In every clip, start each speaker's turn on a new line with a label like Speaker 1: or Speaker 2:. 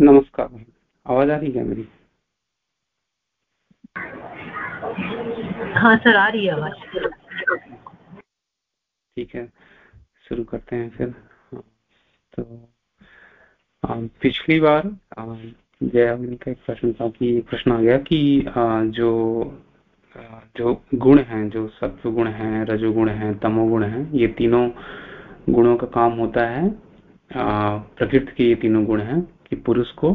Speaker 1: नमस्कार आवाज़ आ रही है मेरी?
Speaker 2: हाँ सर आ रही है आवाज़।
Speaker 1: ठीक है शुरू करते हैं फिर। तो पिछली बार जया का एक प्रश्न था कि प्रश्न आ गया कि जो जो गुण हैं जो सत्व गुण हैं रजोगुण हैं तमोगुण हैं ये तीनों गुणों का काम होता है। प्रकृति के ये तीनों गुण हैं। कि पुरुष को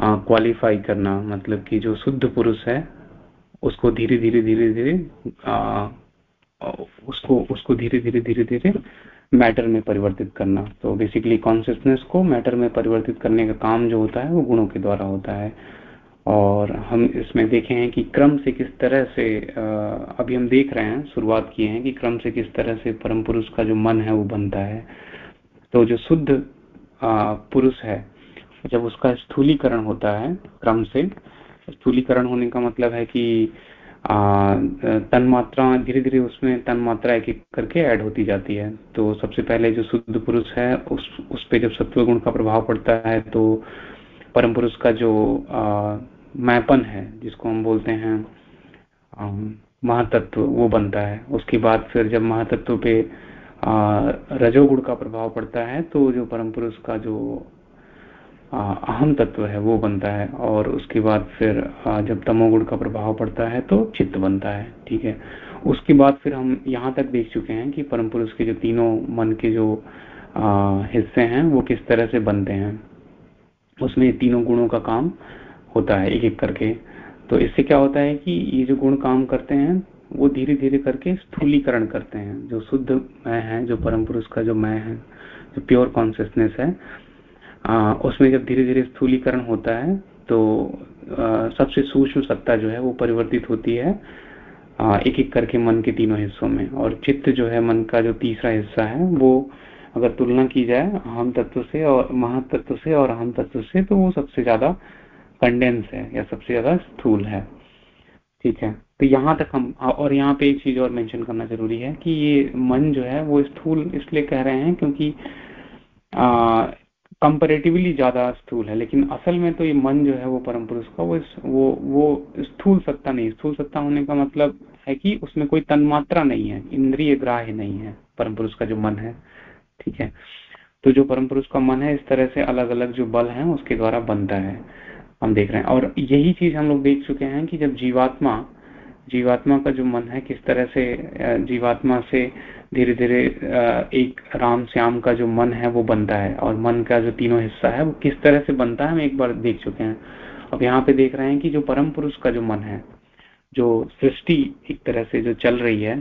Speaker 1: क्वालिफाई करना मतलब कि जो शुद्ध पुरुष है, उसको धीरे धीरे धीरे धीरे उसको उसको धीरे धीरे धीरे धीरे मैटर में परिवर्तित करना। तो बेसिकली कॉन्सियसनेस को मैटर में परिवर्तित करने का काम जो होता है, वो गुणों के द्वारा होता है। और हम इसमें देखे हैं कि क्रम से किस तरह से अभी हम देख रहे हैं, शुरुआत किए हैं कि क्रम से किस तरह से परम पुरुष का जो मन है, वो बनता है। तो जो शुद्ध पुरुष है जब उसका स्थूलीकरण होता है क्रम से स्थूलीकरण होने का मतलब है कि तन मात्रा धीरे धीरे उसमें तन मात्रा एक एक करके ऐड होती जाती है। तो सबसे पहले जो शुद्ध पुरुष है उस उस पे जब सत्व गुण का प्रभाव पड़ता है तो परम पुरुष का जो आ, मैपन है जिसको हम बोलते हैं महातत्व वो बनता है। उसके बाद फिर जब महातत्व पे रजोगुण का प्रभाव पड़ता है तो जो परम पुरुष का जो अहम तत्व है, वो बनता है और उसके बाद फिर जब तमोगुण का प्रभाव पड़ता है तो चित्त बनता है, ठीक है। उसके बाद फिर हम यहाँ तक देख चुके हैं कि परम पुरुष के जो तीनों मन के जो हिस्से हैं, वो किस तरह से बनते हैं। उसमें तीनों गुणों का काम होता है एक एक करके। तो इससे क्या होता है कि ये जो गुण काम करते हैं, वो धीरे धीरे करके स्थूलीकरण करते हैं। जो शुद्ध मैं है, जो परम पुरुष का जो मैं है, जो प्योर कॉन्सियसनेस है उसमें जब धीरे धीरे स्थूलीकरण होता है तो आ, सबसे सूक्ष्म सत्ता जो है वो परिवर्तित होती है आ, एक एक करके मन के तीनों हिस्सों में। और चित्त जो है मन का जो तीसरा हिस्सा है वो अगर तुलना की जाए अहम तत्व से और महातत्व से और अहम तत्व से तो वो सबसे ज़्यादा कंडेंस है या सबसे ज़्यादा स्थूल है। ठीक है? तो यहाँ तक हम और यहाँ पे एक चीज़ और मेंशन करना ज़रूरी है कि ये मन जो है वो स्थूल इसलिए कह रहे हैं क्योंकि कंपेरेटिवली ज़्यादा स्थूल है, लेकिन असल में तो ये मन जो है वो परम पुरुष का, वो वो वो स्थूल सत्ता नहीं स्थूल सत्ता होने का मतलब है कि उसमें कोई तन्मात्रा नहीं है, इंद्रिय ग्राह्य नहीं है, परम पुरुष का जो मन है, ठीक है? तो जो परम पुरुष का मन है, इस तरह से अलग अलग जो बल है, उसके द्वारा बनता है। हम देख रहे हैं। और यही चीज़ हम लोग देख चुके हैं कि जब जीवात्मा जीवात्मा का जो मन है, किस तरह से जीवात्मा से धीरे धीरे एक राम श्याम का जो मन है, वो बनता है और मन का जो तीनों हिस्सा है, वो किस तरह से बनता है, हम एक बार देख चुके हैं। अब यहाँ पे देख रहे हैं कि जो परम पुरुष का जो मन है, जो सृष्टि एक तरह से जो चल रही है,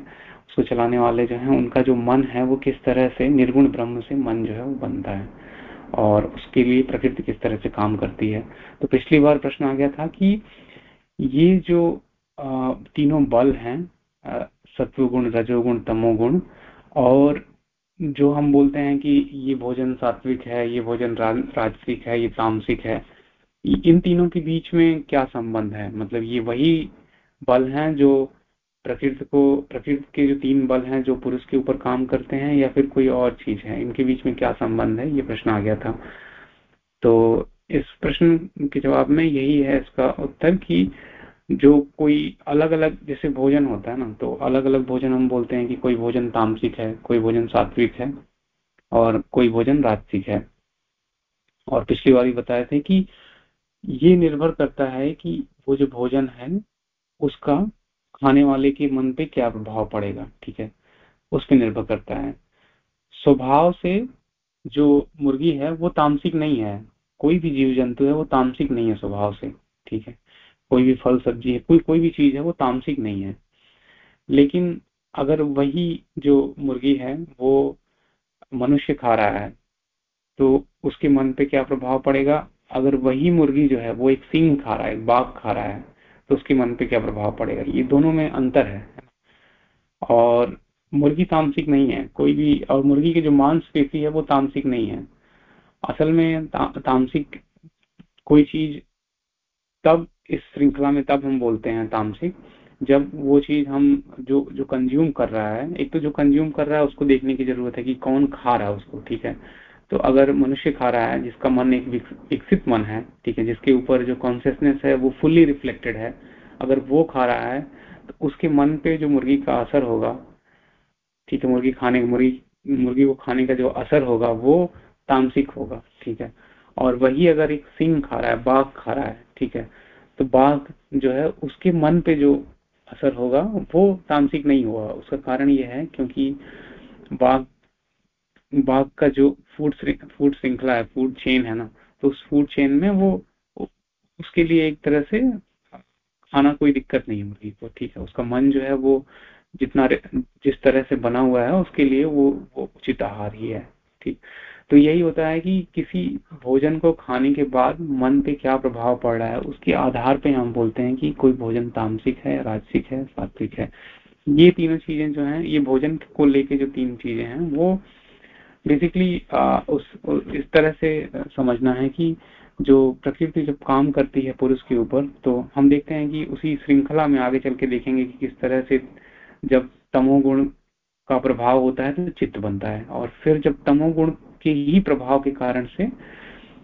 Speaker 1: उसको चलाने वाले जो है, उनका जो मन है, वो किस तरह से निर्गुण ब्रह्म से मन जो है, वो बनता है और उसके लिए प्रकृति किस तरह से काम करती है। तो पिछली बार प्रश्न आ गया था कि ये जो तीनों बल हैं सत्वगुण, रजोगुण, तमोगुण, और जो हम बोलते हैं कि ये भोजन सात्विक है, ये भोजन राजसिक है, ये तामसिक है इन तीनों के बीच में क्या संबंध है? मतलब ये वही बल हैं जो प्रकृति को, प्रकृति के जो तीन बल हैं जो पुरुष के ऊपर काम करते हैं या फिर कोई और चीज़ है? इनके बीच में क्या संबंध है? ये प्रश्न आ गया था। तो इस प्रश्न के जवाब में यही है इसका उत्तर कि जो कोई अलग अलग जैसे भोजन होता है ना तो अलग अलग भोजन हम बोलते हैं कि कोई भोजन तामसिक है, कोई भोजन सात्विक है और कोई भोजन राजसिक है। और पिछली बार भी बताए थे कि ये निर्भर करता है कि वो जो भोजन है, उसका खाने वाले के मन पे क्या प्रभाव पड़ेगा, ठीक है? उस पर निर्भर करता है। स्वभाव से जो मुर्गी है, वो तामसिक नहीं है। कोई भी जीव जंतु है, वो तामसिक नहीं है स्वभाव से, ठीक है? कोई भी फल सब्ज़ी है कोई कोई भी चीज़ है वो तामसिक नहीं है। लेकिन अगर वही जो मुर्गी है वो मनुष्य खा रहा है तो उसके मन पे क्या प्रभाव पड़ेगा? अगर वही मुर्गी जो है वो एक सिंह खा रहा है एक बाघ खा रहा है तो उसके मन पे क्या प्रभाव पड़ेगा? ये दोनों में अंतर है और मुर्गी तामसिक नहीं है कोई भी और मुर्गी की जो मांस पेशी है वो तामसिक नहीं है। असल में ता, तामसिक कोई चीज़ तब इस श्रृंखला में तब हम बोलते हैं तामसिक जब वो चीज़ हम जो जो कंज्यूम कर रहा है, एक तो जो कंज्यूम कर रहा है उसको देखने की ज़रूरत है कि कौन खा रहा है उसको, ठीक है? तो अगर मनुष्य खा रहा है, जिसका मन एक विकसित मन है, ठीक है, जिसके ऊपर जो कॉन्सियसनेस है वो फुल्ली रिफ्लेक्टेड है, अगर वो खा रहा है तो उसके मन पे जो मुर्गी का असर होगा, ठीक है, मुर्गी खाने, मुर्गी मुर्गी को खाने का जो असर होगा वो तामसिक होगा, ठीक है? और वही अगर एक सिंह खा रहा है, बाघ खा रहा है, ठीक है तो बाघ जो है, उसके मन पे जो असर होगा, वो तामसिक नहीं हुआ। उसका कारण ये है क्योंकि बाघ बाघ का जो फ़ूड फ़ूड श्रृंखला है फ़ूड चेन है ना तो उस फ़ूड चेन में वो, उसके लिए एक तरह से खाना कोई दिक्कत नहीं मुर्गी को ठीक है, उसका मन जो है, वो जितना जिस तरह से बना हुआ है, उसके लिए वो वो उचित आहार ही है। ठीक। तो यही होता है कि किसी भोजन को खाने के बाद मन पे क्या प्रभाव पड़ रहा है, उसके आधार पे हम बोलते हैं कि कोई भोजन तामसिक है, राजसिक है, सात्विक है। ये तीनों चीज़ें जो हैं, ये भोजन को लेके जो तीन चीज़ें हैं, वो बेसिकली उस, इस तरह से समझना है कि जो प्रकृति जब काम करती है पुरुष के ऊपर तो हम देखते हैं कि उसी श्रृंखला में आगे चल के देखेंगे कि किस तरह से जब तमोगुण का प्रभाव होता है तो चित्त बनता है। और फिर जब तमोगुण के ही प्रभाव के कारण से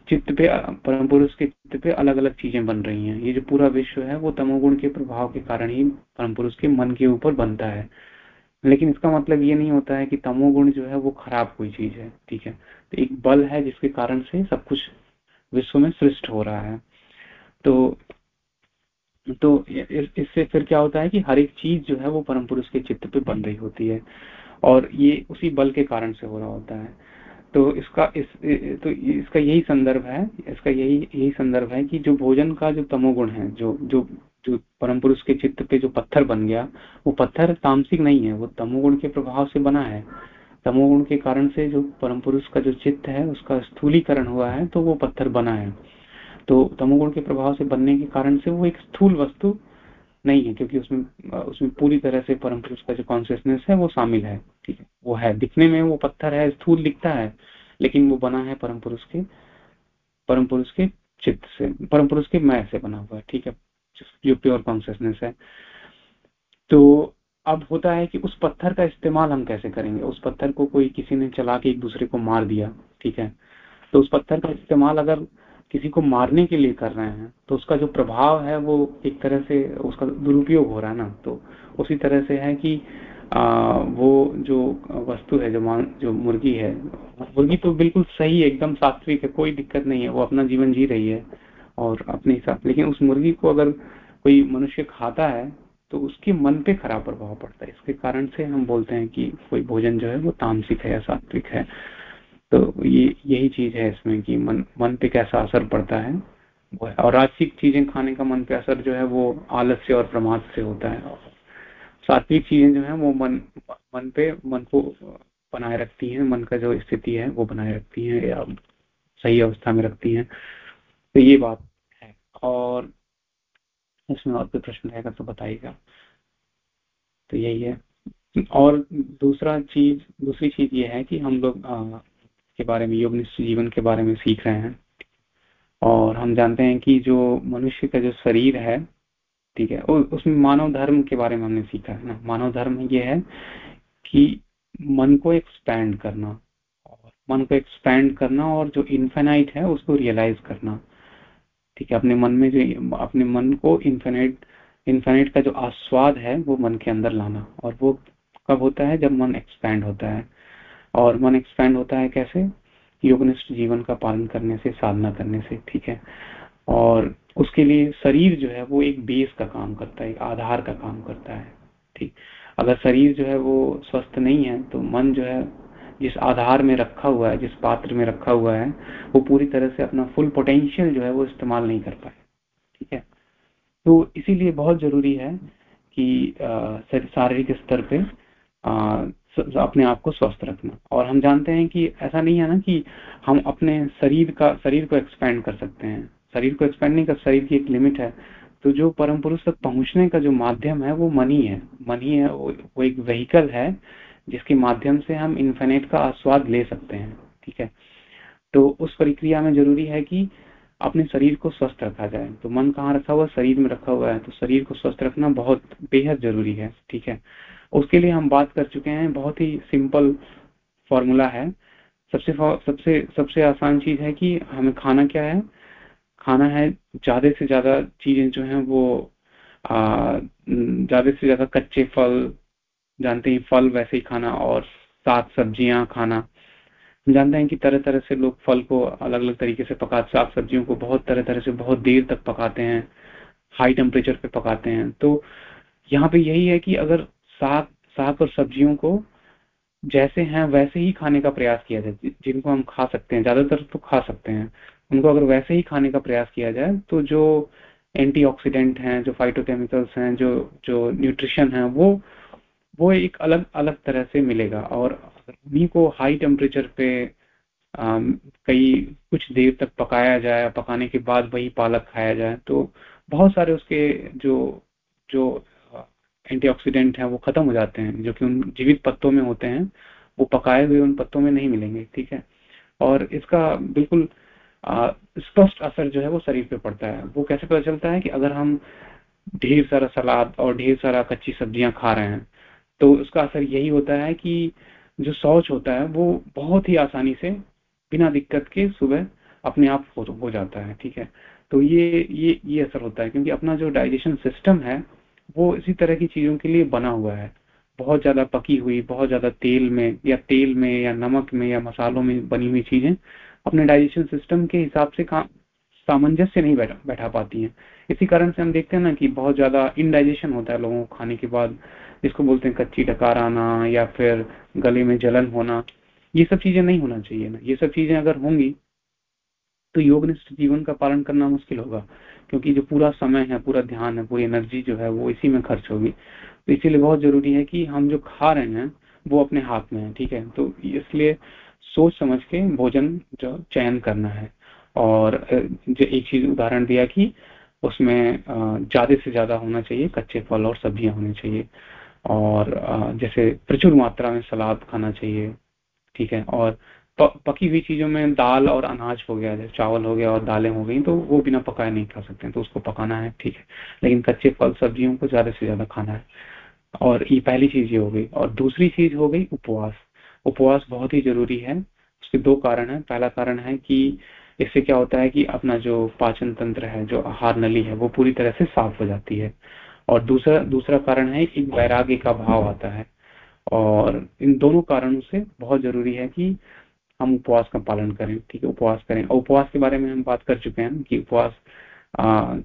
Speaker 1: चित्त पे, परम पुरुष के चित्त पे अलग अलग चीज़ें बन रही हैं। ये जो पूरा विश्व है, वो तमोगुण के प्रभाव के कारण ही परम पुरुष के मन के ऊपर बनता है। लेकिन इसका मतलब ये नहीं होता है कि तमोगुण जो है, वो खराब कोई चीज़ है, ठीक है? तो एक बल है, जिसके कारण से सब कुछ विश्व में सृष्ट हो रहा है। तो तो इससे फिर क्या होता है कि हर एक चीज़ जो है, वो परम पुरुष के चित्त पे बन रही होती है। और ये उसी बल के कारण से हो रहा होता है। तो इसका इस तो इसका यही संदर्भ है, इसका यही यही संदर्भ है कि जो भोजन का जो तमोगुण है, जो जो जो परम पुरुष के चित्त पे जो पत्थर बन गया, वो पत्थर तामसिक नहीं है, वो तमोगुण के प्रभाव से बना है। तमोगुण के कारण से जो परम पुरुष का जो चित्त है, उसका स्थूलीकरण हुआ है तो वो पत्थर बना है। तो तमोगुण के प्रभाव से बनने के कारण से वो एक स्थूल वस्तु नहीं है, क्योंकि उसमें उसमें पूरी तरह से परम पुरुष का जो कॉन्सियसनेस है, वो शामिल है, ठीक है। वो है, दिखने में वो पत्थर है, स्थूल दिखता है, लेकिन वो बना है परम पुरुष के, परम पुरुष के चित्त से, परम पुरुष के मय से बना हुआ है, ठीक है जो प्योर कॉन्सियसनेस है। तो अब होता है कि उस पत्थर का इस्तेमाल हम कैसे करेंगे? उस पत्थर को कोई किसी ने चला के एक दूसरे को मार दिया, ठीक है? तो उस पत्थर का इस्तेमाल अगर किसी को मारने के लिए कर रहे हैं तो उसका जो प्रभाव है वो एक तरह से उसका दुरुपयोग हो रहा है ना। तो उसी तरह से है कि आ, वो जो वस्तु है जो मान जो मुर्गी है मुर्गी तो बिल्कुल सही है एकदम सात्विक है कोई दिक्कत नहीं है वो अपना जीवन जी रही है और अपने हिसाब लेकिन उस मुर्गी को अगर कोई मनुष्य खाता है तो उसके मन पे खराब प्रभाव पड़ता है। इसके कारण से हम बोलते हैं कि कोई भोजन जो है वो तामसिक है या सात्विक है। तो ये, यही चीज़ है इसमें कि मन मन पे कैसा असर पड़ता है और राजसिक चीज़ें खाने का मन पे असर जो है वो आलस्य और प्रमाद से होता है। सात्विक चीज़ें जो है वो मन मन पे मन को बनाए रखती हैं, मन का जो स्थिति है वो बनाए रखती हैं या सही अवस्था में रखती हैं। तो ये बात है। और इसमें और कोई प्रश्न रहेगा तो बताइएगा। तो यही है। और दूसरा चीज़, दूसरी चीज़ ये है कि हम लोग के बारे में योग जीवन के बारे में सीख रहे हैं। और हम जानते हैं कि जो मनुष्य का जो शरीर है, ठीक है उसमें मानव धर्म के बारे में हमने सीखा है ना। मानव धर्म ये है कि मन को एक्सपैंड करना, और मन को एक्सपैंड करना और जो इन्फेनाइट है, उसको रियलाइज़ करना। ठीक है, अपने मन में जो, अपने मन को इन्फेनाइट इन्फेनाइट का जो आस्वाद है, वो मन के अंदर लाना। और वो कब होता है? जब मन एक्सपैंड होता है। और मन एक्सपैंड होता है कैसे? योगनिष्ठ जीवन का पालन करने से साधना करने से ठीक है? और उसके लिए शरीर जो है वो एक बेस का काम करता है एक आधार का काम करता है ठीक? अगर शरीर जो है वो स्वस्थ नहीं है तो मन जो है जिस आधार में रखा हुआ है जिस पात्र में रखा हुआ है वो पूरी तरह से अपना फुल पोटेंशियल जो है वो इस्तेमाल नहीं कर पाए ठीक है? तो इसीलिए बहुत ज़रूरी है कि शारीरिक स्तर पे आ, अपने आप को स्वस्थ रखना। और हम जानते हैं कि ऐसा नहीं है ना कि हम अपने शरीर का, शरीर को एक्सपेंड कर सकते हैं। शरीर को एक्सपेंड नहीं कर, शरीर की एक लिमिट है। तो जो परम पुरुष तक पहुँचने का जो माध्यम है, वो मनी है। मनी है, वो एक व्हीकल है, जिसके माध्यम से हम इन्फेनेट का आस्वाद ले सकते हैं। ठीक है? तो उस प्रक्रिया में ज़रूरी है कि अपने शरीर को स्वस्थ रखा जाए। तो मन कहाँ रखा हुआ शरीर में रखा हुआ है। तो शरीर को स्वस्थ रखना बहुत बेहद ज़रूरी है। ठीक है? उसके लिए हम बात कर चुके हैं। बहुत ही सिंपल फॉर्मूला है। सबसे सबसे सबसे आसान चीज़ है कि हमें खाना क्या है? खाना है ज़्यादा से ज़्यादा चीज़ें जो हैं वो ज़्यादा से ज़्यादा कच्चे फल, जानते हैं फल वैसे ही खाना और साग सब्ज़ियाँ खाना। हम जानते हैं कि तरह तरह से लोग फल को अलग अलग तरीके से पका साग सब्जियों को बहुत तरह तरह से बहुत देर तक पकाते हैं हाई टेम्परेचर पे पकाते हैं। तो यहाँ पे यही है कि अगर साग साग और सब्जियों को जैसे हैं, वैसे ही खाने का प्रयास किया जाए जिनको हम खा सकते हैं। ज़्यादातर तो खा सकते हैं। उनको अगर वैसे ही खाने का प्रयास किया जाए तो जो एंटीऑक्सीडेंट हैं, जो फाइटोकेमिकल्स हैं, जो जो न्यूट्रिशन है, वो वो एक अलग अलग तरह से मिलेगा। और उन्हीं को हाई टेम्परेचर पे कई, कुछ देर तक पकाया जाए, पकाने के बाद वही पालक खाया जाए तो बहुत सारे उसके जो जो एंटीऑक्सीडेंट हैं वो खत्म हो जाते हैं जो कि उन जीवित पत्तों में होते हैं वो पकाए हुए उन पत्तों में नहीं मिलेंगे ठीक है? और इसका बिल्कुल स्पष्ट असर जो है वो शरीर पे पड़ता है। वो कैसे पता चलता है कि अगर हम ढेर सारा सलाद और ढेर सारा कच्ची सब्ज़ियाँ खा रहे हैं तो उसका असर यही होता है कि जो शौच होता है वो बहुत ही आसानी से बिना दिक्कत के सुबह अपने आप हो, हो जाता है ठीक है? तो ये ये ये असर होता है क्योंकि अपना जो डाइजेशन सिस्टम है वो इसी तरह की चीज़ों के लिए बना हुआ है। बहुत ज़्यादा पकी हुई, बहुत ज़्यादा तेल में या तेल में या नमक में या मसालों में बनी हुई चीज़ें अपने डाइजेशन सिस्टम के हिसाब से काम, सामंजस्य नहीं बैठा बैठा पाती हैं। इसी कारण से हम देखते हैं ना कि बहुत ज़्यादा इनडाइजेशन होता है लोगों को खाने के बाद। जिसको बोलते हैं कच्ची डकार आना या फिर गले में जलन होना, ये सब चीज़ें नहीं होना चाहिए ना। ये सब चीज़ें अगर होंगी तो योगनिष्ठ जीवन का पालन करना मुश्किल होगा। क्योंकि जो पूरा समय है, पूरा ध्यान है, पूरी एनर्जी जो है वो इसी में खर्च होगी। तो इसीलिए बहुत ज़रूरी है कि हम जो खा रहे हैं, वो अपने हाथ में है, ठीक है? तो इसलिए सोच समझ के भोजन जो चयन करना है। और जो एक चीज़ उदाहरण दिया कि उसमें ज़्यादा से ज़्यादा होना चाहिए, कच्चे फल और सब्ज़ियाँ होनी चाहिए। और जैसे प्रचुर मात्रा में सलाद खाना चाहिए, ठीक है? और पकी हुई चीज़ों में दाल और अनाज हो गया, जैसे चावल हो गया और दालें हो गई तो वो बिना पकाए नहीं खा सकते तो उसको पकाना है, ठीक है। लेकिन कच्चे फल सब्जियों को ज़्यादा से ज़्यादा खाना है। और ये पहली चीज़ ये हो गई, और दूसरी चीज़ हो गई उपवास। उपवास बहुत ही ज़रूरी है, उसके दो कारण है। पहला कारण है कि इससे क्या होता है कि अपना जो पाचन तंत्र है, जो आहार नली है, वो पूरी तरह से साफ़ हो जाती है। और दूसरा दूसरा कारण है कि वैराग्य का भाव आता है। और इन दोनों कारणों से बहुत ज़रूरी है कि हम उपवास का पालन करें, ठीक है, उपवास करें। और उपवास के बारे में हम बात कर चुके हैं कि उपवास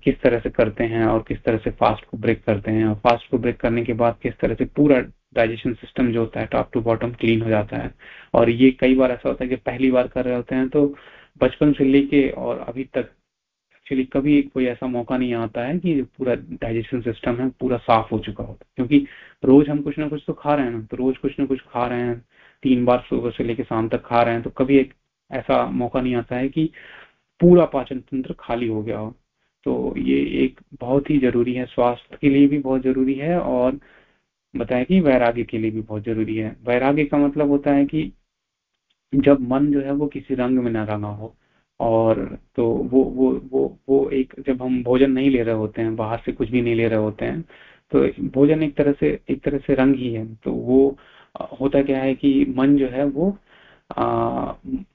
Speaker 1: किस तरह से करते हैं और किस तरह से फास्ट को ब्रेक करते हैं। और फास्ट को ब्रेक करने के बाद किस तरह से पूरा डाइजेशन सिस्टम जो होता है टॉप टू बॉटम क्लीन हो जाता है। और ये कई बार ऐसा होता है कि पहली बार कर रहे होते हैं तो बचपन से लेके और अभी तक एक्चुअली कभी कोई ऐसा मौका नहीं आता है कि पूरा डाइजेशन सिस्टम है, पूरा साफ़ हो चुका होता है। क्योंकि रोज हम कुछ ना कुछ तो खा रहे हैं ना तो रोज कुछ ना कुछ खा रहे हैं तीन बार सुबह से लेकर शाम तक खा रहे हैं तो कभी एक ऐसा मौका नहीं आता है कि पूरा पाचन तंत्र खाली हो गया हो। तो ये एक बहुत ही ज़रूरी है, स्वास्थ्य के लिए भी बहुत ज़रूरी है और बताया कि वैराग्य के लिए भी बहुत ज़रूरी है। वैराग्य का मतलब होता है कि जब मन जो है वो किसी रंग में ना रंगा हो और तो वो वो वो वो एक जब हम भोजन नहीं ले रहे होते हैं, बाहर से कुछ भी नहीं ले रहे होते हैं तो भोजन एक तरह से, एक तरह से रंग ही है तो वो होता क्या है कि मन जो है वो आ,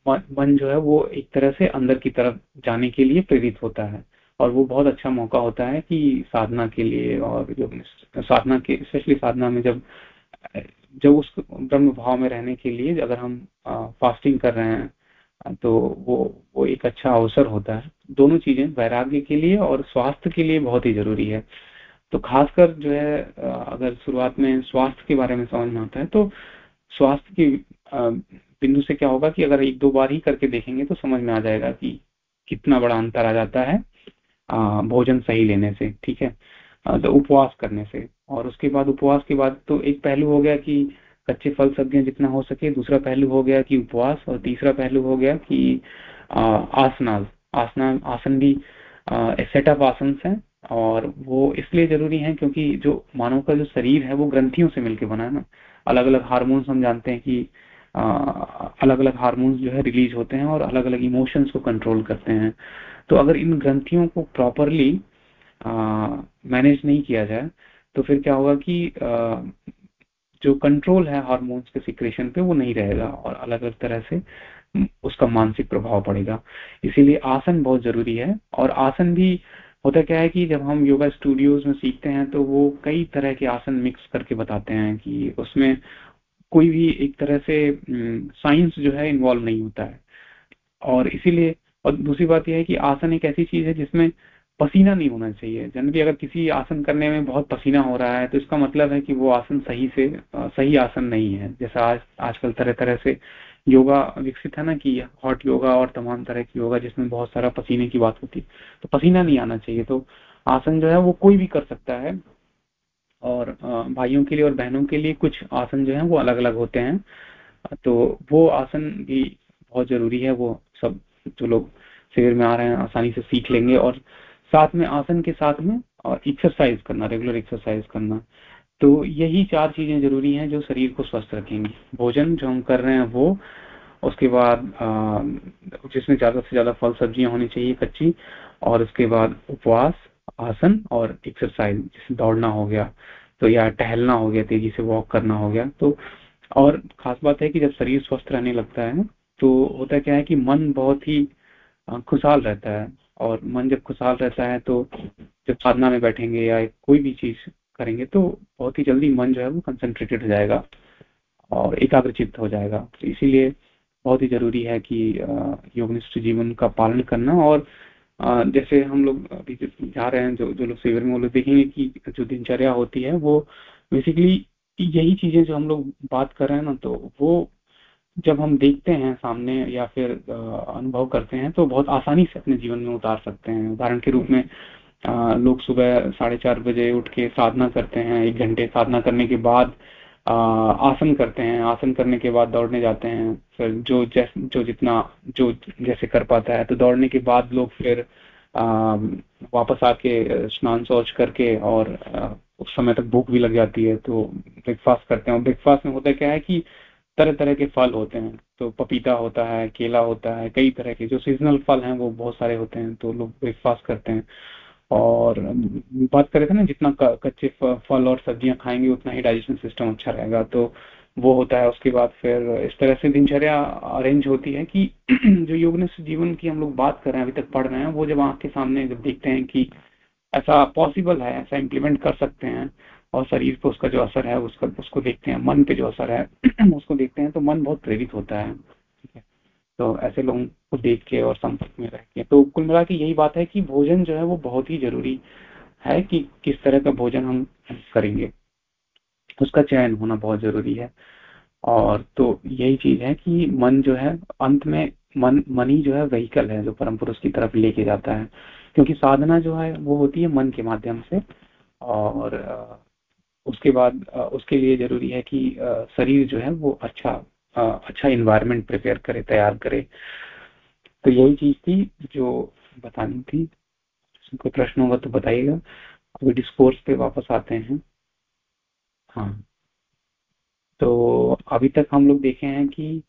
Speaker 1: मन जो है वो एक तरह से अंदर की तरफ़ जाने के लिए प्रेरित होता है। और वो बहुत अच्छा मौका होता है कि साधना के लिए और जो साधना के स्पेशली साधना में जब जब उस ब्रह्म भाव में रहने के लिए अगर हम आ, फास्टिंग कर रहे हैं तो वो वो एक अच्छा अवसर होता है। दोनों चीज़ें वैराग्य के लिए और स्वास्थ्य के लिए बहुत ही ज़रूरी है। तो खासकर जो है अगर शुरुआत में स्वास्थ्य के बारे में समझ में आता है तो स्वास्थ्य के बिंदु से क्या होगा कि अगर एक दो बार ही करके देखेंगे तो समझ में आ जाएगा कि कितना बड़ा अंतर आ जाता है भोजन सही लेने से, ठीक है? तो उपवास करने से। और उसके बाद, उपवास के बाद तो एक पहलू हो गया कि कच्चे फल सब्ज़ियाँ जितना हो सके, दूसरा पहलू हो गया कि उपवास, और तीसरा पहलू हो गया कि आसनास आसना, आसन भी सेटअप आसन है। और वो इसलिए ज़रूरी है क्योंकि जो मानव का जो शरीर है वो ग्रंथियों से मिलकर बना है ना। अलग अलग हार्मोन्स हम जानते हैं कि अलग अलग हार्मोन्स जो है रिलीज़ होते हैं और अलग अलग इमोशंस को कंट्रोल करते हैं। तो अगर इन ग्रंथियों को प्रॉपरली मैनेज नहीं किया जाए तो फिर क्या होगा कि आ, जो कंट्रोल है हार्मोन्स के सिक्रेशन पे वो नहीं रहेगा और अलग अलग तरह से उसका मानसिक प्रभाव पड़ेगा। इसीलिए आसन बहुत ज़रूरी है और आसन भी होता क्या है कि जब हम योगा स्टूडियोज में सीखते हैं तो वो कई तरह के आसन मिक्स करके बताते हैं कि उसमें कोई भी एक तरह से साइंस जो है इन्वॉल्व नहीं होता है। और इसीलिए, और दूसरी बात यह है कि आसन एक ऐसी चीज़ है जिसमें पसीना नहीं होना चाहिए। जनरली अगर किसी आसन करने में बहुत पसीना हो रहा है तो इसका मतलब है कि वो आसन सही से सही आसन नहीं है। जैसा आज, आजकल तरह तरह से योगा विकसित है ना कि हॉट योगा और तमाम तरह की योगा जिसमें बहुत सारा पसीने की बात होती है। तो पसीना नहीं आना चाहिए। तो आसन जो है वो कोई भी कर सकता है। और भाइयों के लिए और बहनों के लिए कुछ आसन जो है वो अलग अलग होते हैं। तो वो आसन भी बहुत ज़रूरी है। वो सब जो लोग शिविर में आ रहे हैं आसानी से सीख लेंगे। और साथ में आसन के साथ में और एक्सरसाइज करना रेगुलर एक्सरसाइज करना। तो यही चार चीज़ें ज़रूरी हैं जो शरीर को स्वस्थ रखेंगी। भोजन जो हम कर रहे हैं वो, उसके बाद जिसमें ज़्यादा से ज़्यादा फल सब्ज़ियाँ होनी चाहिए कच्ची, और उसके बाद उपवास, आसन और एक्सरसाइज जैसे दौड़ना हो गया तो या टहलना हो गया, तेज़ी से वॉक करना हो गया तो और खास बात है कि जब शरीर स्वस्थ रहने लगता है तो होता क्या है कि मन बहुत ही खुशहाल रहता है, और मन जब खुशहाल रहता है तो जब साधना में बैठेंगे या कोई भी चीज़ करेंगे तो बहुत ही जल्दी मन जो है वो कंसंट्रेटेड हो जाएगा और एकाग्रचित हो जाएगा। तो इसीलिए बहुत ही ज़रूरी है कि योगनिष्ठ जीवन का पालन करना और जैसे हम लोग अभी जा रहे हैं, जो जो लोग शिविर में, वो लोग देखेंगे कि जो दिनचर्या होती है, वो बेसिकली यही चीज़ें जो हम लोग बात कर रहे हैं ना तो वो जब हम देखते हैं सामने या फिर अनुभव करते हैं तो बहुत आसानी से अपने जीवन में उतार सकते हैं। उदाहरण के रूप में लोग सुबह साढ़े चार बजे उठ के साधना करते हैं एक घंटे साधना करने के बाद आसन करते हैं। आसन करने के बाद दौड़ने जाते हैं। फिर जो जैस जो जितना जो जैसे कर पाता है तो दौड़ने के बाद लोग फिर आ, वापस आके स्नान शौच करके और आ, उस समय तक भूख भी लग जाती है तो ब्रेकफास्ट करते हैं। और ब्रेकफास्ट में होता क्या है कि तरह तरह के फल होते हैं। तो पपीता होता है केला होता है कई तरह के जो सीजनल फल हैं वो बहुत सारे होते हैं तो लोग ब्रेकफास्ट करते हैं। और बात करें थे ना, जितना कच्चे फल और सब्ज़ियाँ खाएँगे, उतना ही डाइजेशन सिस्टम अच्छा रहेगा। तो वो होता है, उसके बाद फिर इस तरह से दिनचर्या अरेंज होती है कि जो योगनिष्ठ जीवन की हम लोग बात कर रहे हैं, अभी तक पढ़ रहे हैं, वो जब आँख के सामने जब देखते हैं कि ऐसा पॉसिबल है, ऐसा इम्प्लीमेंट कर सकते हैं और शरीर पे उसका जो असर है, उसका, उसको देखते हैं, मन पे जो असर है, उसको देखते हैं तो मन बहुत प्रेरित होता है। ठीक है? तो ऐसे लोगों को देख के और संपर्क में रह के। तो कुल मिला यही बात है कि भोजन जो है वो बहुत ही ज़रूरी है कि किस तरह का भोजन हम करेंगे। उसका चयन होना बहुत ज़रूरी है। और तो यही चीज़ है कि मन जो है, अंत में मन मन जो है वहीकल है जो परम पुरुष की तरफ़ लेके जाता है। क्योंकि साधना जो है वो होती है मन के माध्यम से। और उसके बाद उसके लिए ज़रूरी है कि शरीर जो है वो अच्छा अच्छा इन्वायरमेंट प्रिपेयर करे, तैयार करे। तो यही चीज़ थी जो बतानी थी। कोई प्रश्न होगा तो बताइएगा। अभी डिस्कोर्स पे वापस आते हैं। हाँ। तो अभी तक हम लोग देखे हैं कि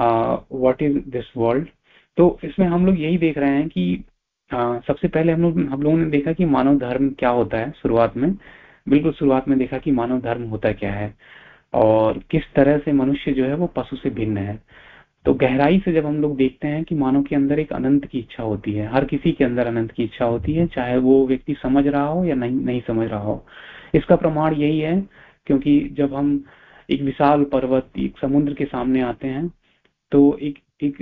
Speaker 1: व्हाट इज़ दिस वर्ल्ड तो इसमें हम लोग यही देख रहे हैं कि आ, सबसे पहले हम लोग हम लोगों ने देखा कि मानव धर्म क्या होता है शुरुआत में। बिल्कुल शुरुआत में देखा कि मानव धर्म होता क्या है। और किस तरह से मनुष्य जो है वो पशु से भिन्न है। तो गहराई से जब हम लोग देखते हैं कि मानव के अंदर एक अनंत की इच्छा होती है, हर किसी के अंदर अनंत की इच्छा होती है, चाहे वो व्यक्ति समझ रहा हो या नहीं नहीं समझ रहा हो। इसका प्रमाण यही है, क्योंकि जब हम एक विशाल पर्वत, एक समुद्र के सामने आते हैं तो एक एक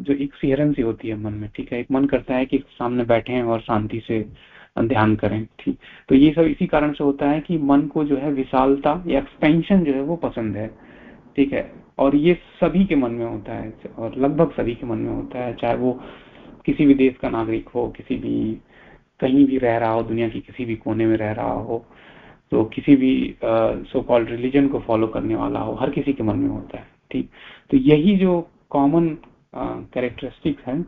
Speaker 1: जो एक सिहरन सी होती है मन में, ठीक है? एक मन करता है कि सामने बैठे और शांति से ध्यान करें, ठीक? तो ये सब इसी कारण से होता है कि मन को जो है विशालता या एक्सपेंशन जो है वो पसंद है, ठीक है? और ये सभी के मन में होता है, और लगभग सभी के मन में होता है, चाहे वो किसी भी देश का नागरिक हो, किसी भी कहीं भी रह रहा हो, दुनिया के किसी भी कोने में रह रहा हो तो किसी भी सो कॉल्ड रिलीजन को फॉलो करने वाला हो, हर किसी के मन में होता है, ठीक? तो यही जो कॉमन कैरेक्टरिस्टिक्स है,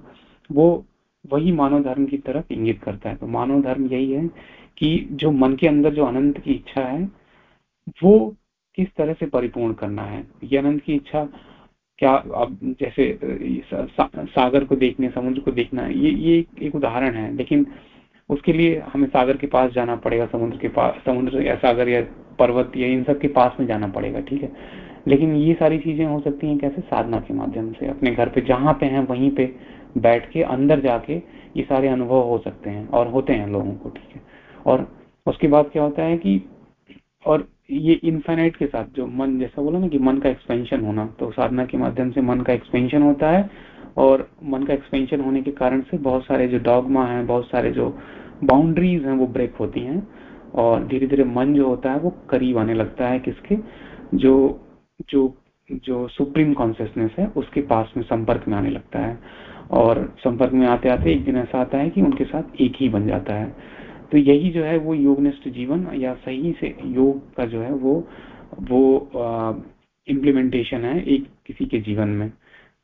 Speaker 1: वो वही मानव धर्म की तरफ़ इंगित करता है। तो मानव धर्म यही है कि जो मन के अंदर जो अनंत की इच्छा है, वो किस तरह से परिपूर्ण करना है? ये की इच्छा क्या अब जैसे सा, सागर को देखने समुद्र को देखना ये ये एक उदाहरण है लेकिन उसके लिए हमें सागर के पास जाना पड़ेगा समुद्र के पास समुद्र या सागर या पर्वत या इन सब के पास में जाना पड़ेगा ठीक है? लेकिन ये सारी चीज़ें हो सकती हैं कैसे? साधना के माध्यम से अपने घर पे जहाँ पे हैं वहीं पे बैठ के अंदर जाके ये सारे अनुभव हो सकते हैं और होते हैं लोगों को ठीक है? और उसके बाद क्या होता है कि और ये इन्फाइनाइट के साथ, जो मन, जैसा बोला ना कि मन का एक्सपेंशन होना तो साधना के माध्यम से मन का एक्सपेंशन होता है और मन का एक्सपेंशन होने के कारण से बहुत सारे जो डॉगमा है, बहुत सारे जो बाउंड्रीज हैं, वो ब्रेक होती हैं और धीरे धीरे मन जो होता है, वो करीब आने लगता है किसके? जो जो जो सुप्रीम कॉन्सियसनेस है, उसके पास में संपर्क में आने लगता है और संपर्क में आते आते एक दिन ऐसा आता है कि उनके साथ एक ही बन जाता है। तो यही जो है वो योगनिष्ठ जीवन या सही से योग का जो है वो वो इम्प्लीमेंटेशन है एक किसी के जीवन में।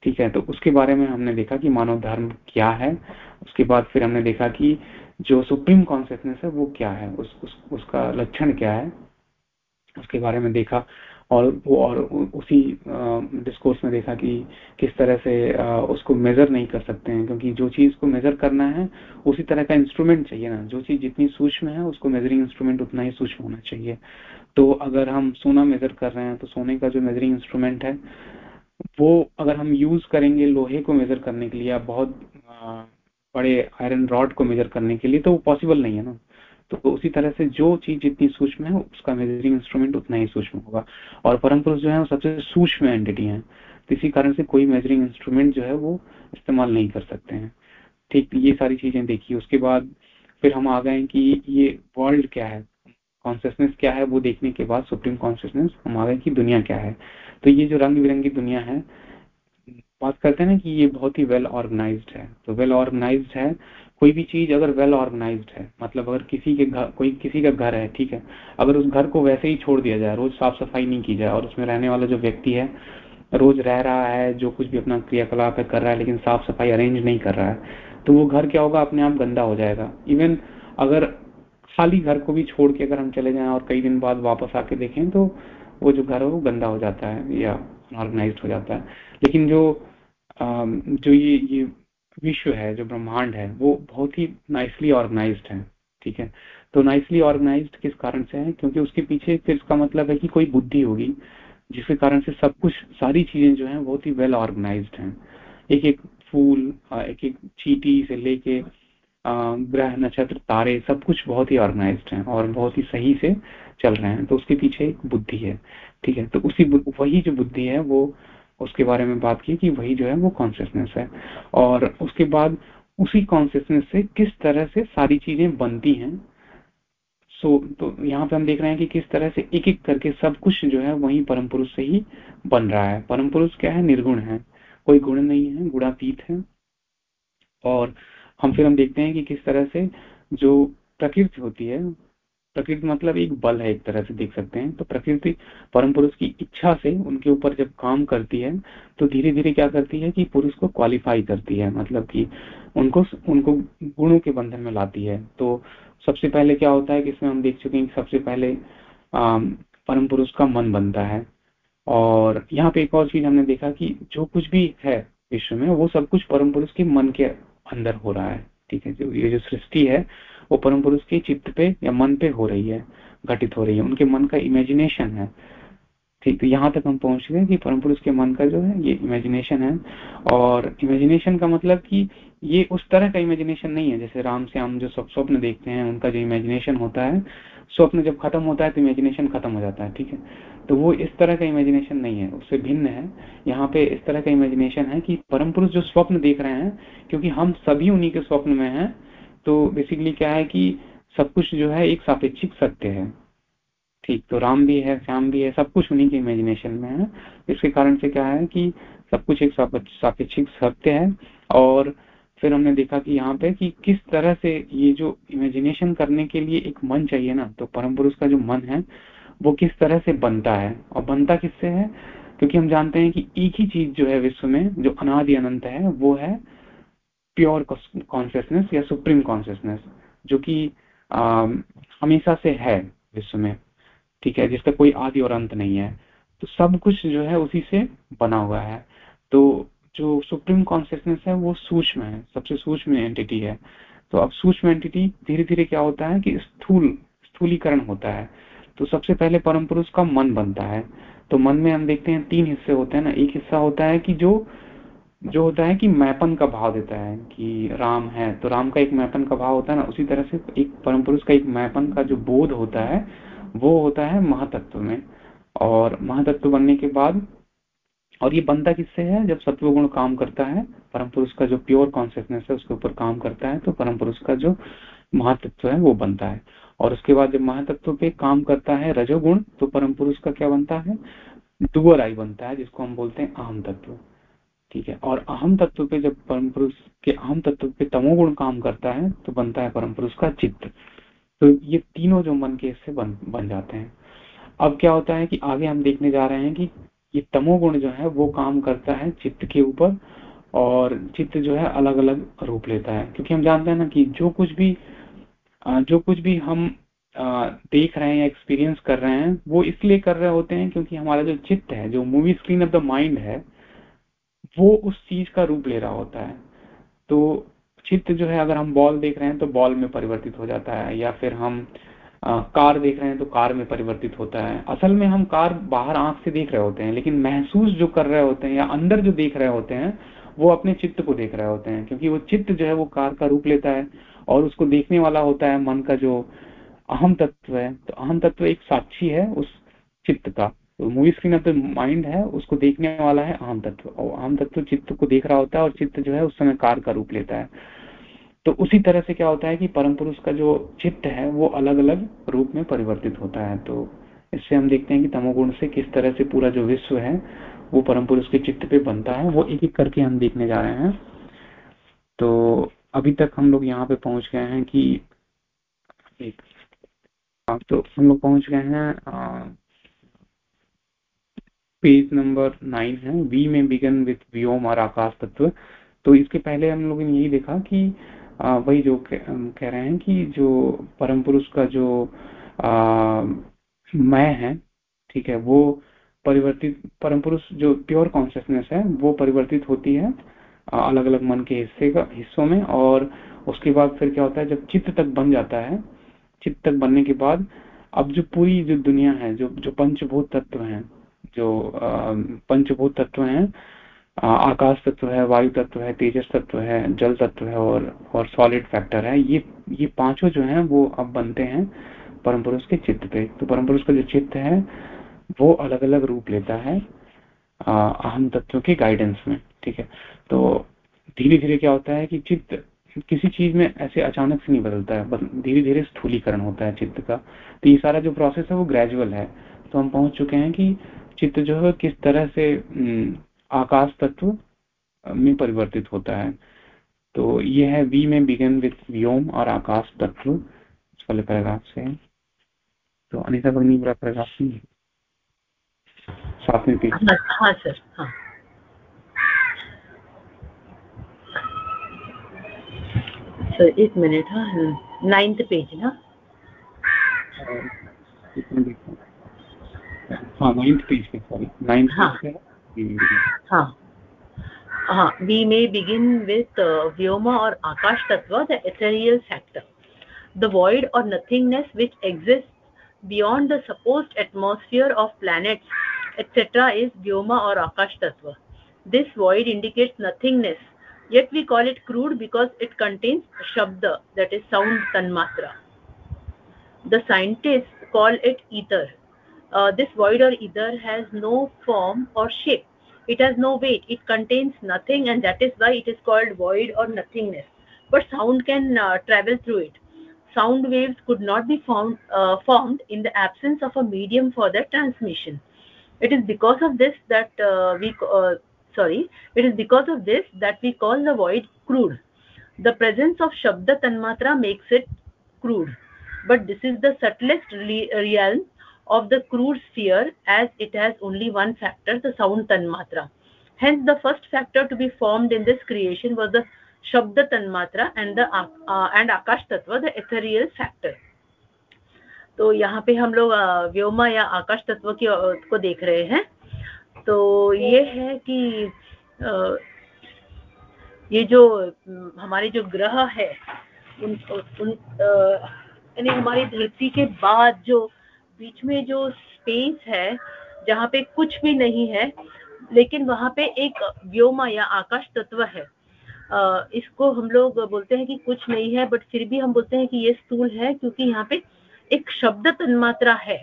Speaker 1: ठीक है तो उसके बारे में हमने देखा कि मानव धर्म क्या है। उसके बाद फिर हमने देखा कि जो सुप्रीम कॉन्सियसनेस है वो क्या है उस, उस उसका लक्षण क्या है। उसके बारे में देखा और वो, और उसी डिस्कोर्स में देखा कि किस तरह से उसको मेजर नहीं कर सकते हैं, क्योंकि जो चीज़ को मेजर करना है, उसी तरह का इंस्ट्रूमेंट चाहिए ना। जो चीज़ जितनी सूक्ष्म है, उसको मेजरिंग इंस्ट्रूमेंट उतना ही सूक्ष्म होना चाहिए। तो अगर हम सोना मेजर कर रहे हैं तो सोने का जो मेजरिंग इंस्ट्रूमेंट है, वो अगर हम यूज़ करेंगे लोहे को मेजर करने के लिए या बहुत बड़े आयरन रॉड को मेजर करने के लिए तो वो पॉसिबल नहीं है ना। तो उसी तरह से जो चीज़ जितनी सूक्ष्म है, उसका मेजरिंग इंस्ट्रूमेंट उतना ही सूक्ष्म होगा। और परम पुरुष जो है, वो सबसे सूक्ष्म एंटिटी है। तो इसी कारण से कोई मेजरिंग इंस्ट्रूमेंट जो है, वो इस्तेमाल नहीं कर सकते हैं। ठीक, ये सारी चीज़ें देखी उसके बाद फिर हम आ गए कि ये वर्ल्ड क्या है? कॉन्सियसनेस क्या है? वो देखने के बाद सुप्रीम कॉन्सियसनेस हम आ गए कि दुनिया क्या है। तो ये जो रंग बिरंगी दुनिया है, बात करते हैं ना कि ये बहुत ही वेल ऑर्गेनाइज्ड है। तो वेल ऑर्गेनाइज्ड है कोई भी चीज़ अगर वेल ऑर्गेनाइज्ड है मतलब अगर किसी के घर, कोई किसी का घर है, ठीक है, अगर उस घर को वैसे ही छोड़ दिया जाए, रोज साफ़ सफ़ाई नहीं की जाए और उसमें रहने वाला जो व्यक्ति है, रोज रह रहा है, जो कुछ भी अपना क्रियाकलाप है कर रहा है, लेकिन साफ़ सफ़ाई अरेंज नहीं कर रहा है तो वो घर क्या होगा? अपने आप गंदा हो जाएगा। इवन अगर खाली घर को भी छोड़ के अगर हम चले जाएँ और कई दिन बाद वापस आके देखें तो वो जो घर है, वो गंदा हो जाता है या ऑर्गेनाइज हो जाता है। लेकिन जो जो ये ये विश्व है, जो ब्रह्मांड है, वो बहुत ही नाइसली ऑर्गेनाइज्ड है, ठीक है? तो नाइसली ऑर्गेनाइज्ड किस कारण से है? क्योंकि उसके पीछे फिर इसका मतलब है कि कोई बुद्धि होगी, जिसके कारण से सब कुछ, सारी चीज़ें जो है, बहुत ही वेल ऑर्गेनाइज हैं। एक एक फूल एक एक चीटी से लेके ग्रह, नक्षत्र, तारे, सब कुछ बहुत ही ऑर्गेनाइज्ड हैं और बहुत ही सही से चल रहे हैं। तो उसके पीछे एक बुद्धि है, ठीक है? तो उसी वही जो बुद्धि है, वो उसके बारे में बात की कि वही जो है वो कॉन्सियसनेस है। और उसके बाद उसी कॉन्सियसनेस से किस तरह से सारी चीज़ें बनती हैं। सो तो यहाँ पे हम देख रहे हैं कि किस तरह से एक एक करके सब कुछ जो है वही परम पुरुष से ही बन रहा है। परम पुरुष क्या है? निर्गुण है। कोई गुण नहीं है, गुणातीत है। और हम फिर हम देखते हैं कि किस तरह से जो प्रकृति होती है प्रकृति मतलब एक बल है एक तरह से देख सकते हैं। तो प्रकृति परम पुरुष की इच्छा से उनके ऊपर जब काम करती है तो धीरे धीरे क्या करती है कि पुरुष को क्वालिफाई करती है मतलब कि उनको उनको गुणों के बंधन में लाती है। तो सबसे पहले क्या होता है कि इसमें हम देख चुके हैं सबसे पहले परम पुरुष का मन बनता है। और यहाँ पे एक और चीज़ हमने देखा कि जो कुछ भी है विश्व में, वो सब कुछ परम पुरुष के मन के अंदर हो रहा है। ठीक है, जो, ये जो सृष्टि है वो परम पुरुष के चित्त पे या मन पे हो रही है, घटित हो रही है। उनके मन का इमेजिनेशन है। ठीक तो यहाँ तक हम पहुँच गए कि परम पुरुष के मन का जो है, ये इमेजिनेशन है। और इमेजिनेशन का मतलब कि ये उस तरह का इमेजिनेशन नहीं है, जैसे राम से हम जो स्वप्न देखते हैं, उनका जो इमेजिनेशन होता है, स्वप्न जब खत्म होता है तो इमेजिनेशन खत्म हो जाता है, ठीक है? तो वो इस तरह का इमेजिनेशन नहीं है, उससे भिन्न है। यहाँ पे इस तरह का इमेजिनेशन है कि परम पुरुष जो स्वप्न देख रहे हैं, क्योंकि हम सभी उन्हीं के स्वप्न में हैं तो बेसिकली क्या है कि सब कुछ जो है एक सापेक्षिक सत्य है। ठीक तो राम भी है, श्याम भी है, सब कुछ उन्हीं के इमेजिनेशन में है इसके कारण से क्या है कि सब कुछ एक सापेक्षिक सत्य है और फिर हमने देखा कि यहाँ पे कि किस तरह से ये जो इमेजिनेशन करने के लिए एक मन चाहिए ना तो परम पुरुष का जो मन है, वो किस तरह से बनता है और बनता किससे है? क्योंकि हम जानते हैं कि एक ही चीज़ जो है विश्व में, जो अनादि अनंत है, वो है प्योर कॉन्सियसनेस या सुप्रीम कॉन्सियसनेस जो कि हमेशा से है विश्व में, ठीक है, जिसका कोई आदि और अंत नहीं है। तो सब कुछ जो है उसी से बना हुआ है। तो जो सुप्रीम कॉन्सियसनेस है वो सूक्ष्म है, सबसे सूक्ष्म एंटिटी है। तो अब सूक्ष्म एंटिटी धीरे धीरे क्या होता है कि स्थूल, स्थूलीकरण होता है। तो सबसे पहले परम पुरुष का मन बनता है। तो मन में हम देखते हैं तीन हिस्से होते हैं ना, एक हिस्सा होता है कि जो जो होता है कि मैपन का भाव देता है कि राम है तो राम का एक मैपन का भाव होता है ना, उसी तरह से एक परम पुरुष का एक मैपन का जो बोध होता है, वो होता है महातत्व में। और महातत्व बनने के बाद, और ये बनता किससे है? जब सत्व गुण काम करता है परम पुरुष का जो प्योर कॉन्सियसनेस है, उसके ऊपर काम करता है तो परम पुरुष का जो महातत्व है, वो बनता है। और उसके बाद जब महातत्व पे काम करता है रजोगुण तो परम पुरुष का क्या बनता है? डुअर आई बनता है, जिसको हम बोलते हैं अहम तत्व ठीक है। और अहम तत्व पे जब परम पुरुष के अहम तत्व पे तमोगुण काम करता है तो बनता है परम पुरुष का चित्त। तो ये तीनों जो मन के हिस्से बन बन जाते हैं। अब क्या होता है कि आगे हम देखने जा रहे हैं कि ये तमोगुण जो है, वो काम करता है चित्त के ऊपर और चित्त जो है अलग अलग रूप लेता है। क्योंकि हम जानते हैं ना कि जो कुछ भी जो कुछ भी हम देख रहे हैं या एक्सपीरियंस कर रहे हैं, वो इसलिए कर रहे होते हैं क्योंकि हमारा जो चित्त है, जो movie screen of the mind है वो उस चीज़ का रूप ले रहा होता है। तो चित्त जो है अगर हम बॉल देख रहे हैं तो बॉल में परिवर्तित हो जाता है या फिर हम आ, कार देख रहे हैं तो कार में परिवर्तित होता है। असल में हम कार बाहर आँख से देख रहे होते हैं लेकिन महसूस जो कर रहे होते हैं या अंदर जो देख रहे होते हैं वो अपने चित्त को देख रहे होते हैं क्योंकि वो चित्त जो है वो कार का रूप लेता है और उसको देखने वाला होता है मन का जो अहम तत्व है। तो अहम तत्व एक साक्षी है उस चित्त का। मूवी स्क्रीन ऑफ़ माइंड है, उसको देखने वाला है अहम तत्व। और अहम तत्व चित्त को देख रहा होता है और चित्त जो है उस समय कार का रूप लेता है। तो उसी तरह से क्या होता है कि परम पुरुष का जो चित्त है, वो अलग अलग रूप में परिवर्तित होता है। तो इससे हम देखते हैं कि तमोगुण से किस तरह से पूरा जो विश्व है, वो परम पुरुष के चित्त पे बनता है। वो एक एक करके हम देखने जा रहे हैं। तो अभी तक हम लोग यहाँ पे पहुँच गए हैं कि एक तो हम लोग पहुँच गए हैं पेज नंबर नाइन है। वी में बिगन विथ व्योम और आकाश तत्व। तो इसके पहले हम लोगों ने यही देखा कि वही जो कह रहे हैं कि जो परम पुरुष का जो आ, मैं है ठीक है वो परिवर्तित परम पुरुष जो प्योर कॉन्शियसनेस है वो परिवर्तित होती है अलग अलग मन के हिस्से का हिस्सों में। और उसके बाद फिर क्या होता है जब चित्त तक बन जाता है चित्त तक बनने के बाद अब जो पूरी जो दुनिया है जो जो पंचभूत तत्व हैं जो पंचभूत तत्व हैं आकाश तत्व है, वायु तत्व है, तेजस तत्व है, जल तत्व है और और सॉलिड फैक्टर है। ये ये पाँचों जो हैं, वो अब बनते हैं परम पुरुष के चित्त पे। तो परम पुरुष का जो चित्त है, वो अलग अलग रूप लेता है अहम तत्व के गाइडेंस में, ठीक है? तो धीरे धीरे क्या होता है कि चित्त किसी चीज़ में ऐसे अचानक से नहीं बदलता है धीरे धीरे स्थूलीकरण होता है चित्त का। तो ये सारा जो प्रोसेस है, वो ग्रेजुअल है। तो हम पहुँच चुके हैं कि चित्त जो है किस तरह से आकाश तत्व में परिवर्तित होता है। तो ये है वी में बिगन विथ व्योम और आकाश तत्व। वाले पैराग्राफ से। तो अनिता भगनी बड़ा पैराग्राफ नहीं सातवें पेज
Speaker 2: हाँ, हाँ सर हाँ। सर एक मिनट हाँ नाइन्थ पेज ना?
Speaker 1: हाँ। ninth page pe sorry ninth page
Speaker 2: pe uh, we may begin with uh, Vyoma or Akash Tattva, the ethereal factor, the void or nothingness which exists beyond the supposed atmosphere of planets, etc. is Vyoma or Akash Tattva. This void indicates nothingness, yet we call it crude because it contains Shabda, that is sound tanmatra. The scientists call it ether this void or ether has no form or shape. It has no weight. It contains nothing and that is why it is called void or nothingness. But sound can uh, travel through it. Sound waves could not be found, uh, formed in the absence of a medium for their transmission. It is because of this that uh, we uh, sorry it is because of this that we call the void crude. The presence of shabda tanmatra makes it crude. But this is the subtlest realm of the crude sphere as it has only one factor the sound tanmatra hence the first factor to be formed in this creation was the shabda tanmatra and the uh, and akash tattva the ethereal factor तो यहाँ पे हम लोग व्योमा या आकाश तत्व की को देख रहे हैं तो ये है कि ये जो हमारे जो ग्रह है उन उन यानी हमारी धरती के बाद जो बीच में जो स्पेस है, जहाँ पे कुछ भी नहीं है, लेकिन वहाँ पे एक व्योमा या आकाश तत्व है। इसको हम लोग बोलते हैं कि कुछ नहीं है बट फिर भी हम बोलते हैं कि ये स्थूल है, क्योंकि यहाँ पे एक शब्द तन्मात्रा है।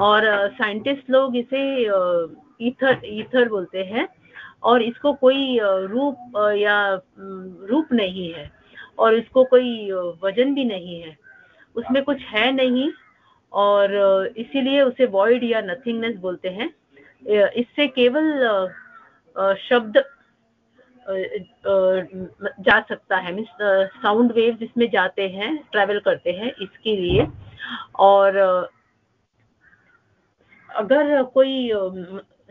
Speaker 2: और साइंटिस्ट लोग इसे ईथर ईथर बोलते हैं, और इसको कोई रूप या रूप नहीं है, और इसको कोई वज़न भी नहीं है। उसमें कुछ है नहीं और इसीलिए उसे वॉइड या नथिंगनेस बोलते हैं। इससे केवल शब्द जा सकता है। मीन्स साउंड वेव जिसमें जाते हैं ट्रेवल करते हैं, इसके लिए। और अगर कोई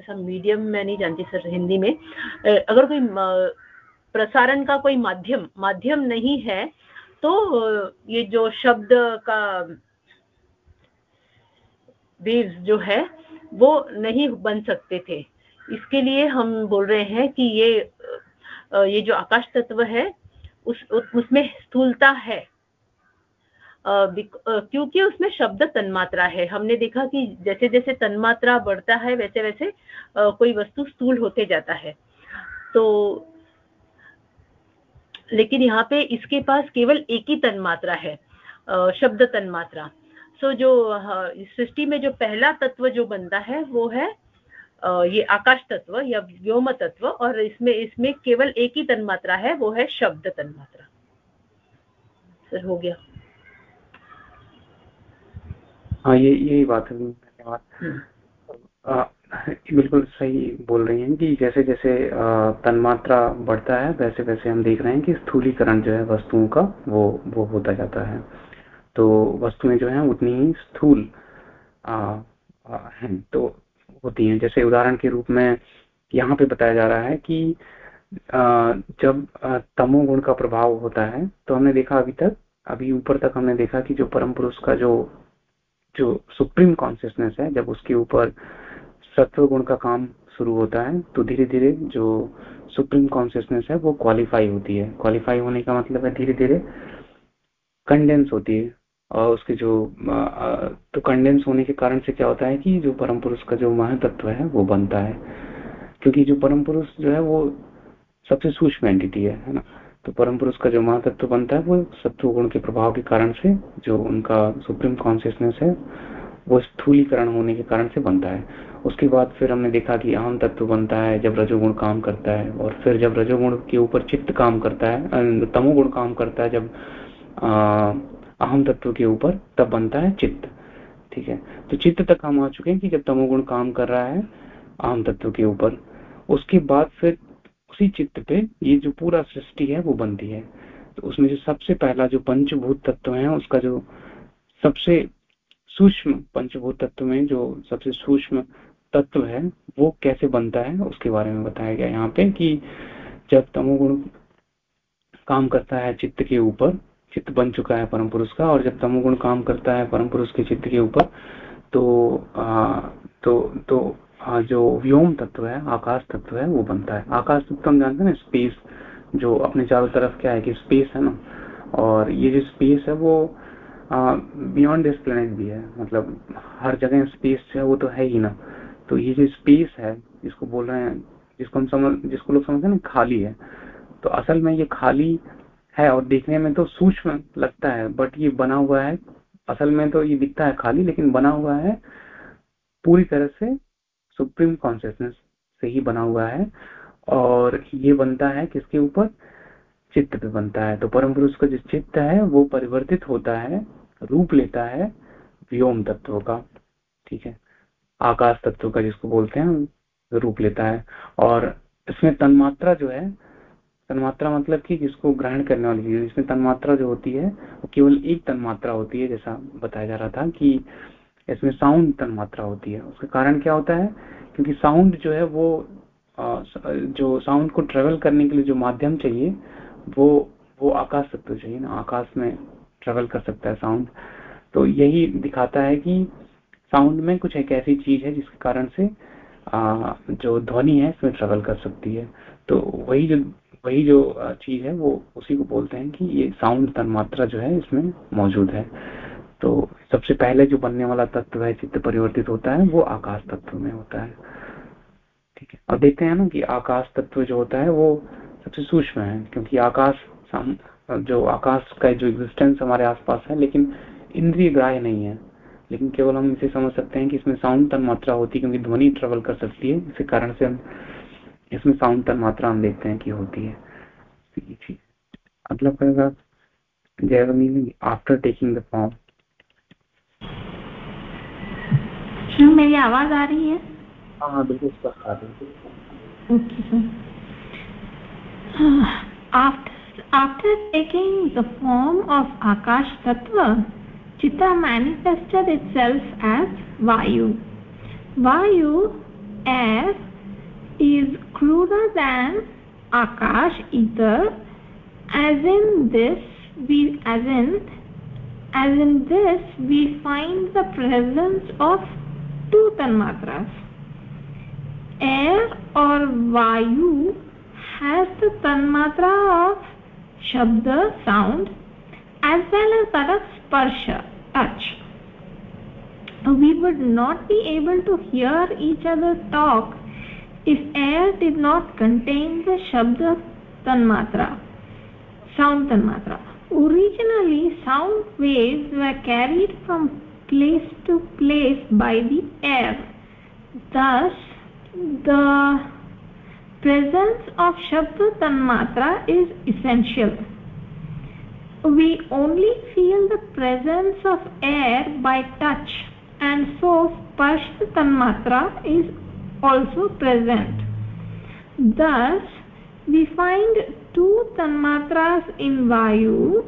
Speaker 2: मीडियम मैं नहीं जानती सर हिंदी में अगर कोई प्रसारण का कोई माध्यम माध्यम नहीं है तो ये जो शब्द का वेव्स जो है, वो नहीं बन सकते थे। इसके लिए हम बोल रहे हैं कि ये ये जो आकाश तत्व है, उस उसमें स्थूलता है। क्योंकि उसमें शब्द तन्मात्रा है। हमने देखा कि जैसे जैसे तन्मात्रा बढ़ता है वैसे वैसे कोई वस्तु स्थूल होते जाता है। तो लेकिन यहाँ पे इसके पास केवल एक ही तन्मात्रा है शब्द तन्मात्रा। सो जो सृष्टि में जो पहला तत्व जो बनता है वो है ये आकाश तत्व या व्योम तत्व और इसमें इसमें केवल एक ही तन्मात्रा है वो है शब्द तन्मात्रा। सर हो गया।
Speaker 1: हाँ ये यही बात है धन्यवाद। हम्म। बिल्कुल सही बोल रही हैं कि जैसे जैसे तन्मात्रा बढ़ता है वैसे वैसे हम देख रहे हैं कि स्थूलीकरण जो है वस्तुओं का वो वो होता जाता है। तो वस्तुएँ जो है उतनी ही स्थूल हैं। तो होती हैं। जैसे उदाहरण के रूप में यहाँ पे बताया जा रहा है कि जब तमोगुण का प्रभाव होता है तो हमने देखा अभी तक, अभी ऊपर तक हमने देखा कि जो परम पुरुष का जो जो सुप्रीम कॉन्सियसनेस है, जब उसके ऊपर सत्व गुण का काम शुरू होता है तो धीरे धीरे जो सुप्रीम कॉन्सियसनेस है, वो क्वालिफाई होती है। क्वालिफाई होने का मतलब है धीरे धीरे कंडेंस होती है। और उसके जो तो कंडेंस होने के कारण से क्या होता है कि जो परम पुरुष का जो महातत्व है, वो बनता है। क्योंकि जो परम पुरुष जो है, वो सबसे सूक्ष्म एंटिटी है है ना? तो परम पुरुष का जो महातत्व बनता है, वो सत्व गुण के प्रभाव के कारण से, जो उनका सुप्रीम कॉन्सियसनेस है, वो स्थूलीकरण होने के कारण से बनता है। उसके बाद फिर हमने देखा कि अहम तत्व बनता है, जब रजोगुण काम करता है, और फिर जब रजोगुण के ऊपर चित्त काम करता है तमोगुण काम करता है, जब अहम तत्व के ऊपर तब बनता है चित्त। ठीक है? तो चित्त तक हम आ चुके हैं कि जब तमोगुण काम कर रहा है, अहम तत्व के ऊपर, उसके बाद फिर उसी चित्त पे ये जो पूरा सृष्टि है, वो बनती है। तो उसमें जो सबसे पहला जो पंचभूत तत्व है, उसका जो सबसे सूक्ष्म पंचभूत तत्व में जो सबसे सूक्ष्म तत्व है, वो कैसे बनता है, उसके बारे में बताया गया। यहाँ पे कि जब तमोगुण काम करता है चित्त के ऊपर चित्त बन चुका है परम पुरुष का और जब तमोगुण काम करता है परम पुरुष के चित्त के ऊपर तो आ, तो तो आ, जो व्योम तत्व है आकाश तत्व है वो बनता है। आकाश तत्व हम जानते हैं स्पेस जो अपने चारों तरफ़ क्या है कि स्पेस है ना और ये जो स्पेस है वो बियॉन्ड दिस प्लेनेट भी है। मतलब हर जगह स्पेस है वो तो है ही ना। तो ये जो स्पेस है जिसको बोल रहे हैं जिसको हम समझ जिसको लोग समझते हैं ना खाली है तो असल में ये खाली है और देखने में तो सूक्ष्म लगता है बट ये बना हुआ है, असल में तो ये दिखता है खाली, लेकिन बना हुआ है पूरी तरह से सुप्रीम कॉन्सियसनेस से ही बना हुआ है और ये बनता है किसके ऊपर? चित्त पे बनता है। तो परम पुरुष का जो चित्त है, वो परिवर्तित होता है, रूप लेता है व्योम तत्व का, ठीक है? आकाश तत्व का जिसको बोलते हैं, रूप लेता है। और इसमें तन्मात्रा जो है तन्मात्रा मतलब कि जिसको ग्रहण करने वाली चीज़ इसमें तन्मात्रा जो होती है वो केवल एक तन्मात्रा होती है जैसा बताया जा रहा था कि इसमें साउंड तन्मात्रा होती है। उसका कारण क्या होता है? क्योंकि साउंड जो है वो जो साउंड को ट्रेवल करने के लिए जो माध्यम चाहिए वो वो आकाश तत्व चाहिए ना। आकाश में ट्रेवल कर सकता है साउंड। तो यही दिखाता है कि साउंड में कुछ एक ऐसी चीज़ है जिसके कारण से आ, जो ध्वनि है इसमें ट्रेवल कर सकती है। तो वही जो वही जो चीज़ है, वो उसी को बोलते हैं कि ये साउंड तन्मात्रा जो है, इसमें मौजूद है। तो सबसे पहले जो बनने वाला तत्व है, चित्त परिवर्तित होता है, वो आकाश तत्व में होता है। ठीक है? और देखते हैं ना कि आकाश तत्व जो होता है, वो सबसे सूक्ष्म है, क्योंकि आकाश जो आकाश का जो एग्जिस्टेंस हमारे आसपास है, लेकिन इंद्रिय ग्राह्य नहीं है। लेकिन केवल हम इसे समझ सकते हैं कि इसमें साउंड तन मात्रा होती है, क्योंकि ध्वनि ट्रेवल कर सकती है। इसी कारण से हम इसमें साउंड तन मात्रा हम देखते हैं कि होती है। अगला पैराग्राफ पड़ेगा जय आफ्टर टेकिंग द फॉर्म
Speaker 3: मेरी आवाज़ आ रही है?
Speaker 1: हाँ हाँ बिल्कुल स्पष्ट आ रही
Speaker 3: है। Okay sir. After after taking the form of akash tattva chitta manifested itself as vayu. Vayu air is cruder than akash ether as in this we as in as in this we find the presence of two tanmatras. Air or vayu has the tanmatra of shabda sound as well as that of sparsha touch. We would not be able to hear each other talk if air did not contain the shabda tanmatra sound tanmatra originally sound waves were carried from place to place by the air thus the presence of Shabda Tanmatra is essential. We only feel the presence of air by touch and so Sparsha Tanmatra is also present. Thus, we find two Tanmatras in Vayu,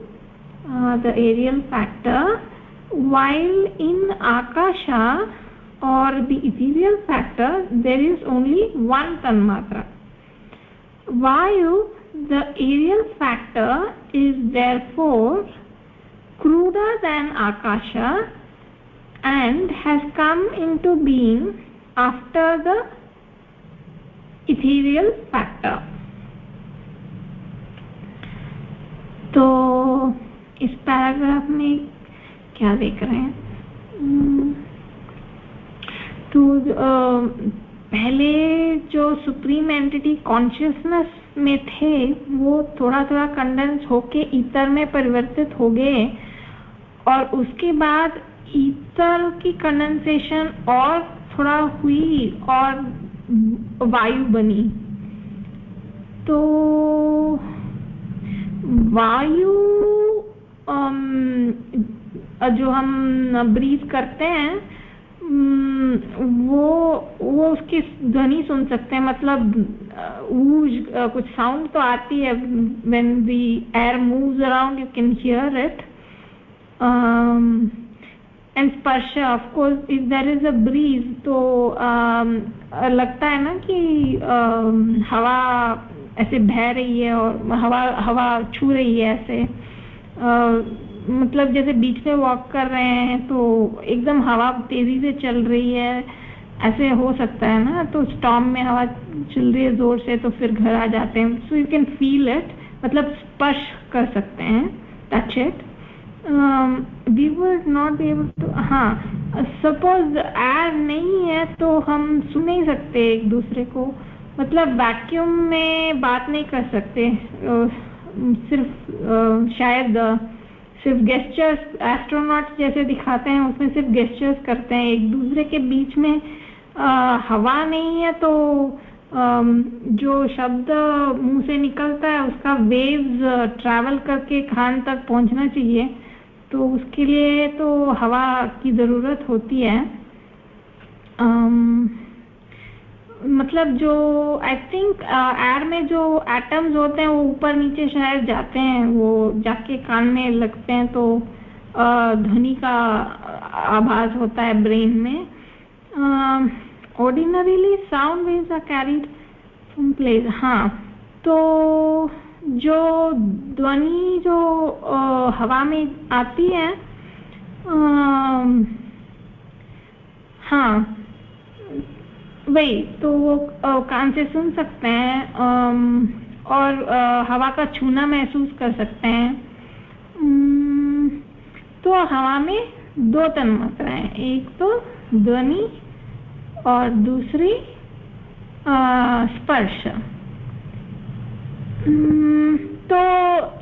Speaker 3: uh, the aerial factor, while in Akasha or the ethereal factor there is only one Tanmatra. Vayu, the aerial factor, is therefore cruder than Akasha and has come into being after the ethereal factor. तो इस paragraph में क्या देख रहे हैं तो पहले जो सुप्रीम एंटिटी कॉन्शियसनेस में थे, वो थोड़ा थोड़ा कंडेंस होके ईतर में परिवर्तित हो गए और उसके बाद ईतर की कंडेंसेशन और थोड़ा हुई और वायु बनी। तो वायु जो हम ब्रीथ करते हैं वो वो उसकी ध्वनि सुन सकते हैं। मतलब ऊज कुछ साउंड तो आती है। When the air moves around you can hear it and स्पर्श of course if there is a breeze तो um, लगता है ना कि um, हवा ऐसे बह रही है और हवा हवा छू रही है ऐसे। Uh, मतलब जैसे बीच में वॉक कर रहे हैं तो एकदम हवा तेज़ी से चल रही है। ऐसे हो सकता है ना तो स्टॉम में हवा चल रही है ज़ोर से तो फिर घर आ जाते हैं। So you can feel it मतलब स्पर्श कर सकते हैं। Touch it we would not able to हाँ सपोज़ एयर नहीं है तो हम सुन नहीं सकते एक दूसरे को। मतलब वैक्यूम में बात नहीं कर सकते। सिर्फ़ शायद सिर्फ़ गेस्टर्स एस्ट्रोनॉट जैसे दिखाते हैं उसमें सिर्फ़ गेस्टर्स करते हैं। एक दूसरे के बीच में आ, हवा नहीं है तो जो शब्द मुँह से निकलता है उसका वेव्स ट्रैवल करके खान तक पहुँचना चाहिए। तो उसके लिए तो हवा की ज़रूरत होती है। आम, मतलब जो आई थिंक एयर में जो एटम्स होते हैं वो ऊपर नीचे शायद जाते हैं वो जाके कान में लगते हैं तो ध्वनि का आभास होता है ब्रेन में। Ordinarily sound waves are carried from place हाँ तो जो ध्वनि जो हवा में आती है हाँ वही तो वो कान से सुन सकते हैं और हवा का छूना महसूस कर सकते हैं। तो हवा में दो तन मात्राएँ एक तो ध्वनि और दूसरी स्पर्श। तो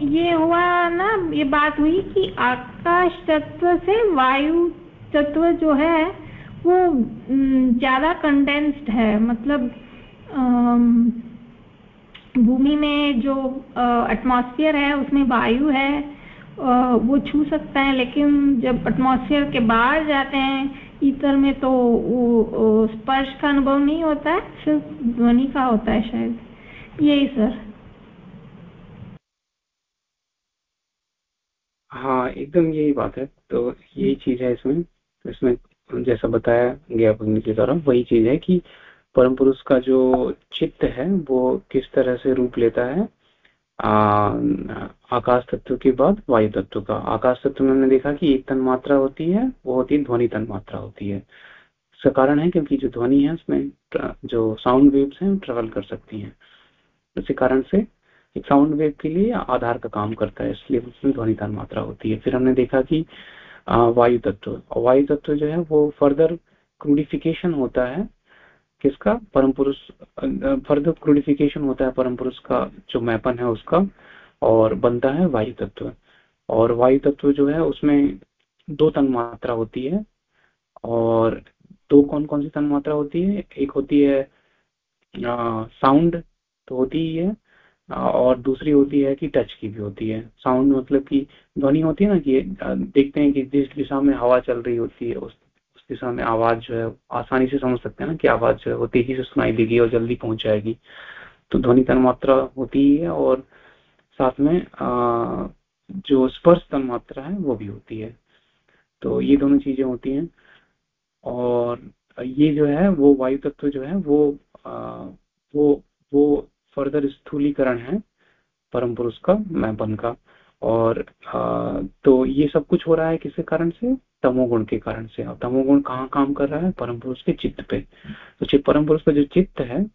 Speaker 3: ये हुआ ना ये बात हुई कि आकाश तत्व से वायु तत्व जो है वो हम्म, ज़्यादा कंडेंस्ड है। मतलब भूमि में जो एटमॉस्फेयर है उसमें वायु है वो छू सकता है लेकिन जब एटमॉस्फेयर के बाहर जाते हैं ईतर में तो वो स्पर्श का अनुभव नहीं होता है सिर्फ़ ध्वनि का होता है शायद। यही सर
Speaker 1: हाँ एकदम यही बात है। तो यही चीज़ है इसमें। तो इसमें जैसा बताया गया भगनी के द्वारा, वही चीज़ है कि परम पुरुष का जो चित्त है, वो किस तरह से रूप लेता है? आकाश तत्व के बाद वायु तत्व का। आकाश तत्व में हमने देखा कि एक तन मात्रा होती है, वो होती है ध्वनि तन मात्रा होती है। इसका कारण है क्योंकि जो ध्वनि है, उसमें जो साउंड वेव्स हैं ट्रेवल कर सकती हैं। उसी कारण से साउंड वेव के लिए आधार का काम करता है, इसलिए उसमें ध्वनि तन मात्रा होती है। फिर हमने देखा कि वायु तत्व वायु तत्व जो है, वो फर्दर क्रूडिफिकेशन होता है। किसका? परम पुरुष फर्दर क्रूडिफिकेशन होता है परम पुरुष का, जो मैपन है उसका, और बनता है वायु तत्व और वायु तत्व जो है, उसमें दो तन मात्रा होती है, और दो कौन कौन सी तन मात्रा होती है? एक होती है साउंड तो होती ही है और दूसरी होती है कि टच की भी होती है। साउंड मतलब कि ध्वनि होती है ना कि देखते हैं कि जिस दिशा में हवा चल रही होती है उस दिशा में आवाज़ जो है आसानी से समझ सकते हैं ना कि आवाज़ जो है वो तेज़ी से सुनाई देगी और जल्दी पहुँच जाएगी। तो ध्वनि तन मात्रा होती ही है और साथ में आ, जो स्पर्श तन मात्रा है वो भी होती है। तो ये दोनों चीज़ें होती हैं और ये जो है वो वायु तत्व जो है वो आ, वो वो फर्दर स्थूलीकरण है परम पुरुष का मैपन का। और आ, तो ये सब कुछ हो रहा है किसके कारण से? तमोगुण के कारण से। और तमोगुण कहाँ काम कर रहा है? परम पुरुष के चित्त पे। तो परम पुरुष का जो चित्त है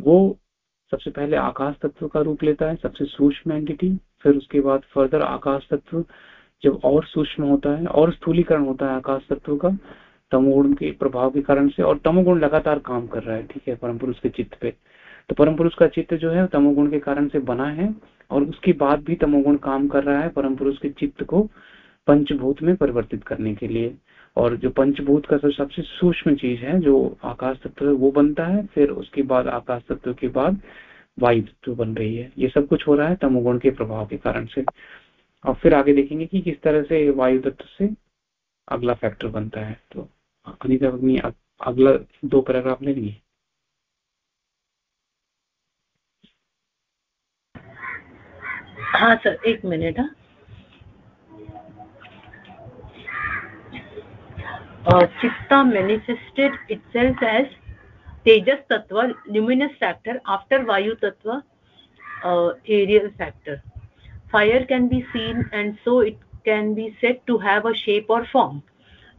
Speaker 1: वो सबसे पहले आकाश तत्व का रूप लेता है सबसे सूक्ष्म एंटिटी फिर उसके बाद फर्दर आकाश तत्व जब और सूक्ष्म होता है और स्थूलीकरण होता है आकाश तत्व का तमोगुण के प्रभाव के कारण से और तमोगुण लगातार काम कर रहा है ठीक है परम पुरुष के चित्त पे। तो परम पुरुष का चित्त जो है, तमोगुण के कारण से बना है और उसके बाद भी तमोगुण काम कर रहा है परम पुरुष के चित्त को पंचभूत में परिवर्तित करने के लिए। और जो पंचभूत का सबसे सूक्ष्म चीज़ है, जो आकाश तत्व है, वो बनता है, फिर उसके बाद आकाश तत्व के बाद वायु तत्व बन रही है। ये सब कुछ हो रहा है तमोगुण के प्रभाव के कारण से। और फिर आगे देखेंगे कि किस तरह से वायु तत्व से अगला फैक्टर बनता है। तो अनिता अग्नि अगला दो पैराग्राफ ले लिए
Speaker 2: हाँ सर, एक मिनट हाँ। चित्ता मैनिफेस्टेड इट सेल्स एज तेजस तत्व ल्यूमिनस फैक्टर आफ्टर वायु तत्व aerial factor fire can be seen and so it can be set to have a shape और फॉर्म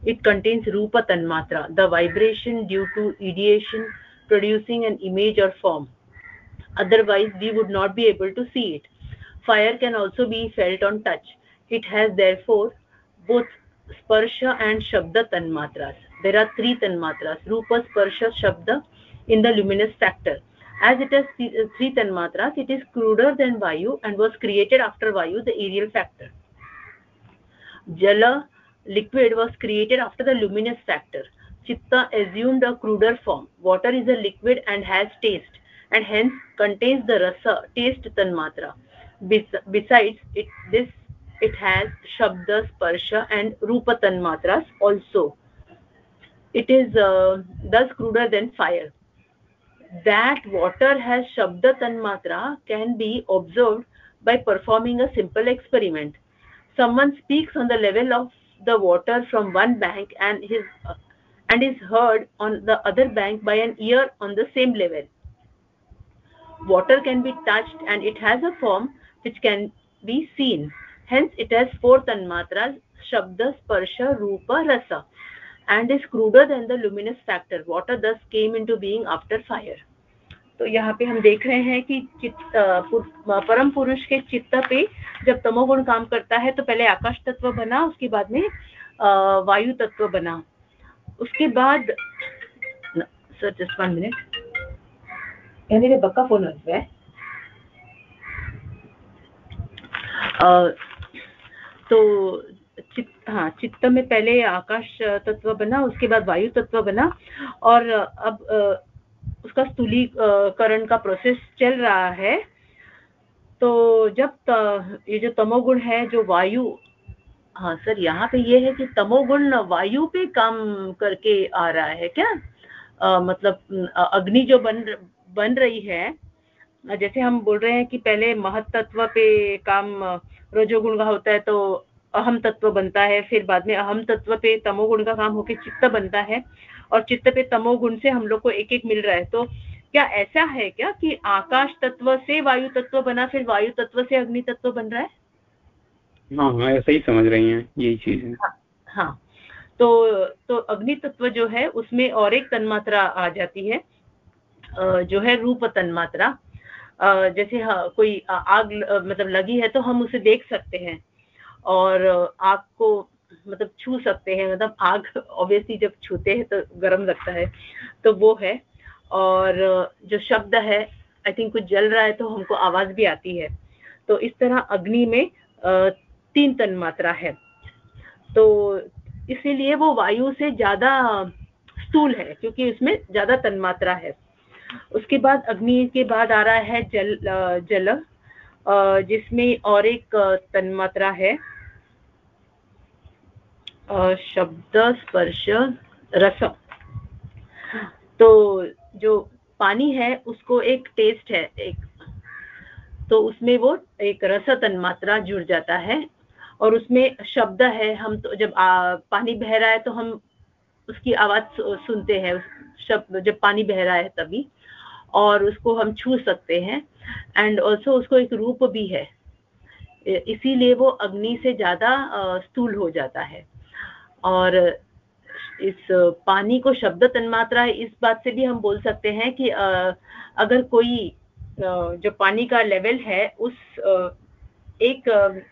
Speaker 2: इट कंटेन्स रूप तन्मात्रा the vibration due to ideation producing an image और form otherwise we would not be able to see it Fire can also be felt on touch. It has therefore both sparsha and shabda tanmatras. There are three tanmatras, rupa, sparsha, shabda in the luminous factor. As it has uh, three tanmatras, it is cruder than Vayu and was created after Vayu, the aerial factor. Jala, liquid, was created after the luminous factor. Chitta assumed a cruder form. Water is a liquid and has taste, and hence contains the rasa, taste tanmatra besides it this it has shabda sparsha and rupa tanmatras also. It is uh, thus cruder than fire. That water has shabda tanmatra can be observed by performing a simple experiment. Someone speaks on the level of the water from one bank and his uh, and is heard on the other bank by an ear on the same level. Water can be touched and it has a form which can be seen. Hence, it has four tanmatras, Shabda, Sparsha, Rupa, Rasa, and is cruder than the luminous factor. Water thus came into being after fire. तो यहाँ पे हम देख रहे हैं कि चित्त परम पुरुष के चित्त पे जब तमोगुण काम करता है तो पहले आकाश तत्व बना उसके बाद में वायु तत्व बना उसके बाद सर जस्ट वन मिनट मेरे बक्का फ़ोन है तो चित्त हाँ चित्त में पहले आकाश तत्व बना उसके बाद वायु तत्व बना और अब उसका स्थूलीकरण का प्रोसेस चल रहा है। तो जब ये जो तमोगुण है जो वायु हाँ सर यहाँ पे ये है कि तमोगुण वायु पे काम करके आ रहा है क्या? आ, मतलब अग्नि जो बन बन रही है जैसे हम बोल रहे हैं कि पहले महत्त्व पे काम रजोगुण का होता है तो अहम तत्व बनता है फिर बाद में अहम तत्व पे तमोगुण का काम होकर चित्त बनता है और चित्त पे तमोगुण से हम लोग को एक एक मिल रहा है। तो क्या ऐसा है क्या कि आकाश तत्व से वायु तत्व बना फिर वायु तत्व से अग्नि तत्व बन रहा है?
Speaker 1: हाँ हाँ ऐसा ही समझ रही हैं यही चीज़ है।
Speaker 2: हाँ, हाँ तो तो अग्नि तत्व जो है उसमें और एक तन्मात्रा आ जाती है जो है रूप तन्मात्रा। जैसे कोई आग मतलब लगी है तो हम उसे देख सकते हैं। और आग को मतलब छू सकते हैं मतलब आग ऑब्वियसली जब छूते हैं तो गर्म लगता है तो वो है। और जो शब्द है आई थिंक कुछ जल रहा है तो हमको आवाज़ भी आती है। तो इस तरह अग्नि में तीन तन मात्रा है। तो इसीलिए वो वायु से ज़्यादा स्थूल है, क्योंकि उसमें ज़्यादा तन्मात्रा है। उसके बाद अग्नि के बाद आ रहा है जल जल जिसमें और एक तन्मात्रा है। शब्द स्पर्श रस। तो जो पानी है उसको एक टेस्ट है एक। तो उसमें वो एक रस तन्मात्रा जुड़ जाता है और उसमें शब्द है। हम तो जब आ, पानी बह रहा है तो हम उसकी आवाज़ सुनते हैं। शब्द जब पानी बह रहा है तभी। और उसको हम छू सकते हैं। एंड ऑल्सो उसको एक रूप भी है। इसीलिए वो अग्नि से ज़्यादा स्थूल हो जाता है। और इस पानी को शब्द तन्मात्रा है इस बात से भी हम बोल सकते हैं कि अगर कोई जो पानी का लेवल है, उस एक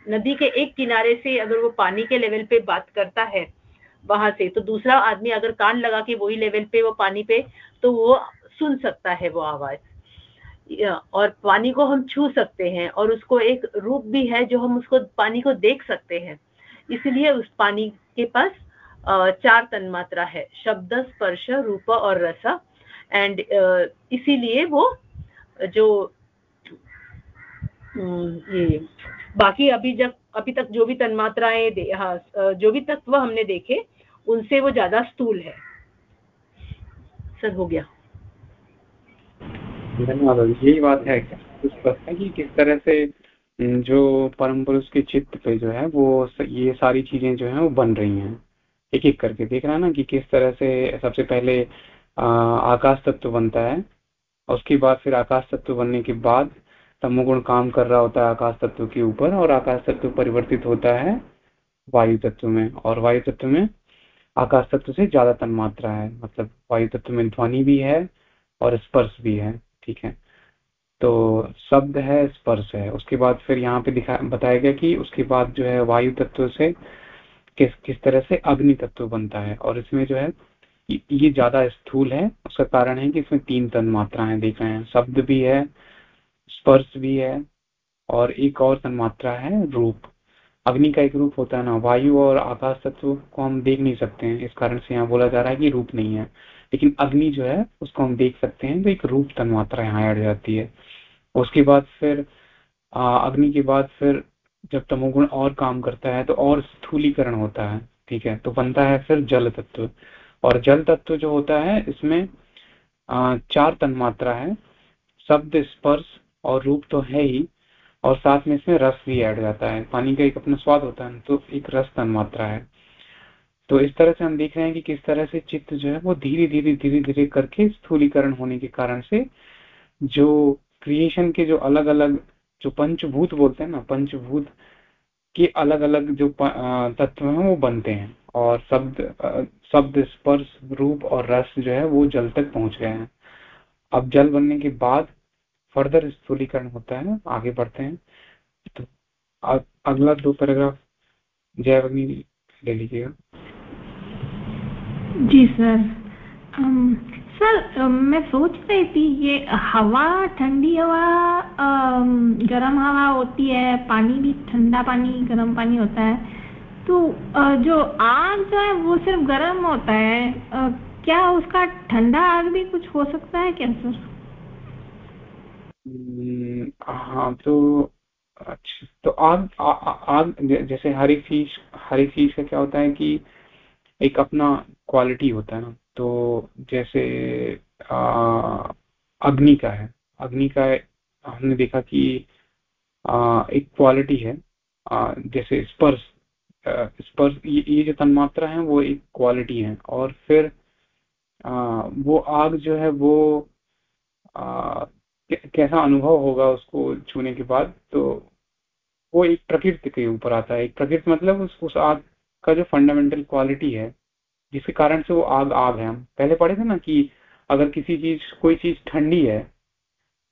Speaker 2: नदी के एक किनारे से अगर वो पानी के लेवल पे बात करता है, वहाँ से तो दूसरा आदमी अगर कान लगा के वही लेवल पे वो पानी पे तो वो सुन सकता है वो आवाज़। और पानी को हम छू सकते हैं और उसको एक रूप भी है जो हम उसको, पानी को देख सकते हैं। इसलिए उस पानी के पास चार तन्मात्रा है, शब्द, स्पर्श, रूप और रस। एंड इसीलिए वो, जो ये, बाकी अभी जब, अभी तक जो भी तन्मात्राएँ हाँ जो भी तत्व हमने देखे, उनसे वो ज़्यादा स्थूल है। सर, हो गया।
Speaker 1: धन्यवाद। यही बात है कुछ है कि किस तरह से जो परम पुरुष के चित्त पे जो है, वो ये सारी चीज़ें जो है, वो बन रही हैं। एक एक करके देख रहा है ना कि किस तरह से सबसे पहले आकाश तत्व बनता है, उसके बाद फिर आकाश तत्व बनने के बाद तमोगुण काम कर रहा होता है आकाश तत्व के ऊपर और आकाश तत्व परिवर्तित होता है वायु तत्व में। और वायु तत्व में आकाश तत्व से ज़्यादा तन्मात्रा है। मतलब वायु तत्व में ध्वनि भी है और स्पर्श भी है। ठीक है। तो शब्द है, स्पर्श है। उसके बाद फिर यहाँ पे दिखा, बताया गया कि उसके बाद जो है वायु तत्व से किस किस तरह से अग्नि तत्व बनता है। और इसमें जो है, ये ज़्यादा स्थूल है। उसका कारण है कि इसमें तीन तन मात्राएँ देख रहे हैं। शब्द भी है, स्पर्श भी है और एक और तन मात्रा है, रूप। अग्नि का एक रूप होता है ना। वायु और आकाश तत्व को हम देख नहीं सकते हैं। इस कारण से यहाँ बोला जा रहा है कि रूप नहीं है। लेकिन अग्नि जो है उसको हम देख सकते हैं तो एक रूप तन मात्रा यहाँ ऐड जाती है। उसके बाद फिर अग्नि के बाद फिर जब तमोगुण और काम करता है तो और स्थूलीकरण होता है ठीक है? तो बनता है फिर जल तत्व। और जल तत्व जो होता है इसमें आ, चार तन्मात्रा है शब्द स्पर्श और रूप तो है ही और साथ में इसमें रस भी ऐड जाता है। पानी का एक अपना स्वाद होता है तो एक रस तन्मात्रा है। तो इस तरह से हम देख रहे हैं कि किस तरह से चित्त जो है वो धीरे धीरे धीरे धीरे करके स्थूलीकरण होने के कारण से जो क्रिएशन के जो अलग अलग जो पंचभूत बोलते हैं ना, पंचभूत के अलग अलग जो तत्व हैं वो बनते हैं और शब्द शब्द, स्पर्श, रूप और रस जो है वो जल तक पहुँच गए हैं। अब जल बनने के बाद फर्दर स्थूलीकरण होता है, आगे बढ़ते हैं। तो अगला दो पैराग्राफ जय अग्नि ले लीजिएगा।
Speaker 3: जी सर। सर मैं सोच रही थी ये हवा ठंडी हवा गर्म हवा होती है पानी भी ठंडा पानी गर्म पानी होता है। तो जो आग जो है वो सिर्फ़ गर्म होता है। क्या उसका ठंडा आग भी कुछ हो सकता है क्या सर?
Speaker 1: हम्म, हाँ तो अच्छा तो आग आग जैसे हर चीज़ हर चीज़ का क्या होता है कि एक अपना क्वालिटी होता है ना तो जैसे अग्नि का है। अग्नि का हमने देखा कि आ, एक क्वालिटी है। आ, जैसे स्पर्श स्पर्श ये, ये जो तन्मात्रा है वो एक क्वालिटी है। और फिर आ, वो आग जो है वो आ, कैसा अनुभव होगा उसको छूने के बाद तो वो एक प्रकृति के ऊपर आता है। एक प्रकृति मतलब उस, उस आग का जो फंडामेंटल क्वालिटी है जिसके कारण से वो आग आग है हम। पहले पढ़े थे ना कि अगर किसी चीज़, कोई चीज़ ठंडी है,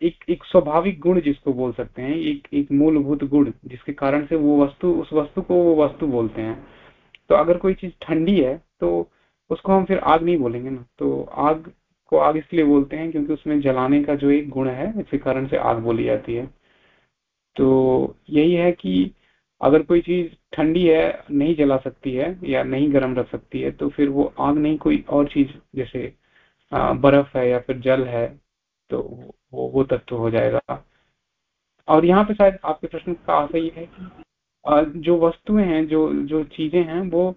Speaker 1: एक एक स्वाभाविक गुण जिसको बोल सकते हैं, एक एक मूलभूत गुण जिसके कारण से वो वस्तु, उस वस्तु को वो वस्तु बोलते हैं। तो अगर कोई चीज़ ठंडी है तो उसको हम फिर आग नहीं बोलेंगे ना। तो आग को आग इसलिए बोलते हैं क्योंकि उसमें जलाने का जो एक गुण है, इसके कारण से आग बोली जाती है। तो यही है कि अगर कोई चीज़ ठंडी है, नहीं जला सकती है या नहीं गर्म रख सकती है तो फिर वो आग नहीं कोई और चीज़, जैसे बर्फ़ है या फिर जल है तो वो वो तत्व हो जाएगा। और यहाँ पे शायद आपके प्रश्न का आशा ये है कि जो वस्तुएँ हैं, जो जो चीज़ें हैं, वो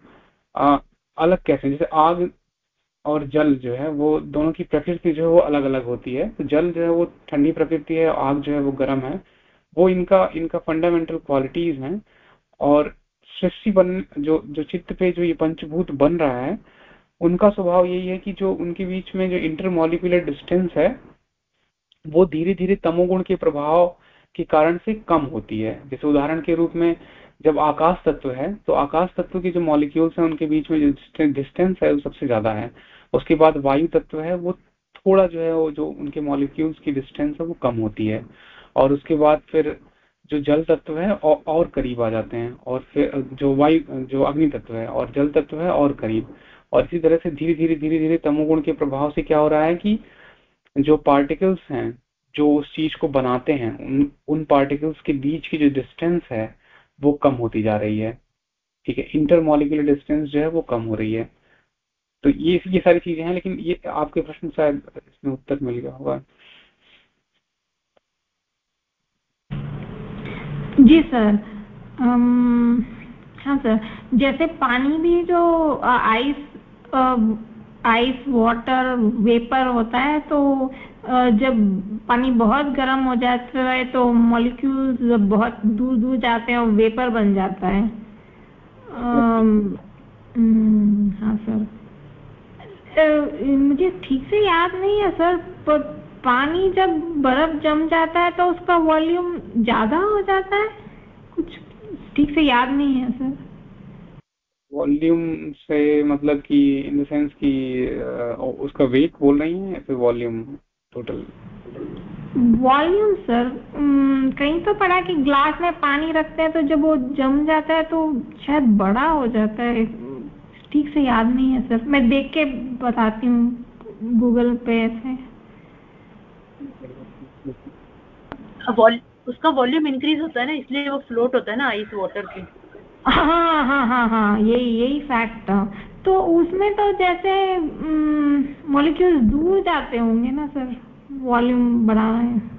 Speaker 1: अलग कैसे जैसे आग और जल जो है, वो दोनों की प्रकृति जो है, वो अलग अलग होती है। तो जल जो है, वो ठंडी प्रकृति है, आग जो है, वो गर्म है। वो इनका इनका फंडामेंटल क्वालिटीज हैं और सृष्टि बन, जो जो चित्त पे जो ये पंचभूत बन रहा है, उनका स्वभाव यही है कि जो उनके बीच में जो इंटरमोलिकुलर डिस्टेंस है, वो धीरे धीरे तमोगुण के प्रभाव के कारण से कम होती है। जैसे उदाहरण के रूप में जब आकाश तत्व है तो आकाश तत्व के जो मॉलिक्यूल्स हैं, उनके बीच में जो डिस्टेंस है, वो सबसे ज़्यादा है। उसके बाद वायु तत्व है, वो थोड़ा जो है, वो जो उनके मॉलिक्यूल्स की डिस्टेंस है, वो कम होती है। और उसके बाद फिर जो जल तत्व है और, और करीब आ जाते हैं। और फिर जो वायु जो अग्नि तत्व है और जल तत्व है और करीब। और इसी तरह से धीरे धीरे धीरे धीरे तमोगुण के प्रभाव से क्या हो रहा है कि जो पार्टिकल्स हैं जो उस चीज़ को बनाते हैं उन उन पार्टिकल्स के बीच की जो डिस्टेंस है वो कम होती जा रही है। ठीक है? इंटरमोलिकुलर डिस्टेंस जो है वो कम हो रही है। तो ये ये सारी चीज़ें हैं लेकिन ये आपके प्रश्न शायद इसमें उत्तर मिल गया होगा।
Speaker 3: जी सर हाँ सर, जैसे पानी भी जो आइस आइस वाटर वेपर होता है तो जब पानी बहुत गर्म हो जाता है तो मॉलिक्यूल्स बहुत दूर दूर जाते हैं और वेपर बन जाता है। हाँ सर। मुझे ठीक से याद नहीं है सर, पर पानी जब बर्फ़ जम जाता है तो उसका वॉल्यूम ज़्यादा हो जाता है? कुछ ठीक से याद नहीं है सर।
Speaker 1: वॉल्यूम से मतलब कि इन द सेंस कि उसका वेट बोल रही है या फिर वॉल्यूम टोटल?
Speaker 3: वॉल्यूम सर कहीं तो पढ़ा कि ग्लास में पानी रखते हैं तो जब वो जम जाता है तो शायद बड़ा हो जाता है। ठीक से याद नहीं है सर। मैं देख के बताती हूँ गूगल पे ऐसे।
Speaker 2: उसका वॉल्यूम इंक्रीज होता है ना इसलिए वो फ्लोट होता है ना आइस वाटर के।
Speaker 3: हाँ हाँ हाँ हाँ यही यही फैक्ट था। तो उसमें तो जैसे मॉलिक्यूल्स दूर जाते होंगे ना सर वॉल्यूम बढ़ा है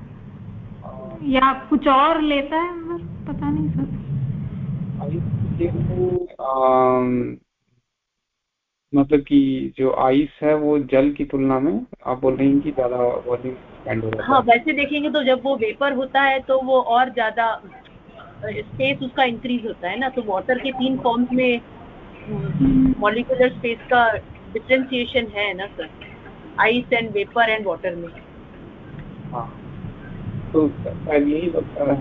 Speaker 3: या कुछ और लेता है पता नहीं सर।
Speaker 1: मतलब कि जो आइस है वो जल की तुलना में आप बोल रही हैं कि ज़्यादा वॉल्यूम एक्सपेंड हो
Speaker 2: हाँ वैसे देखेंगे तो जब वो वेपर होता है तो वो और ज़्यादा स्पेस उसका इंक्रीज होता है ना तो वाटर के तीन फॉर्म्स में मॉलिकुलर स्पेस का डिफ्रेंसिएशन है ना sir ice and vapour and water में।
Speaker 1: हाँ। तो यही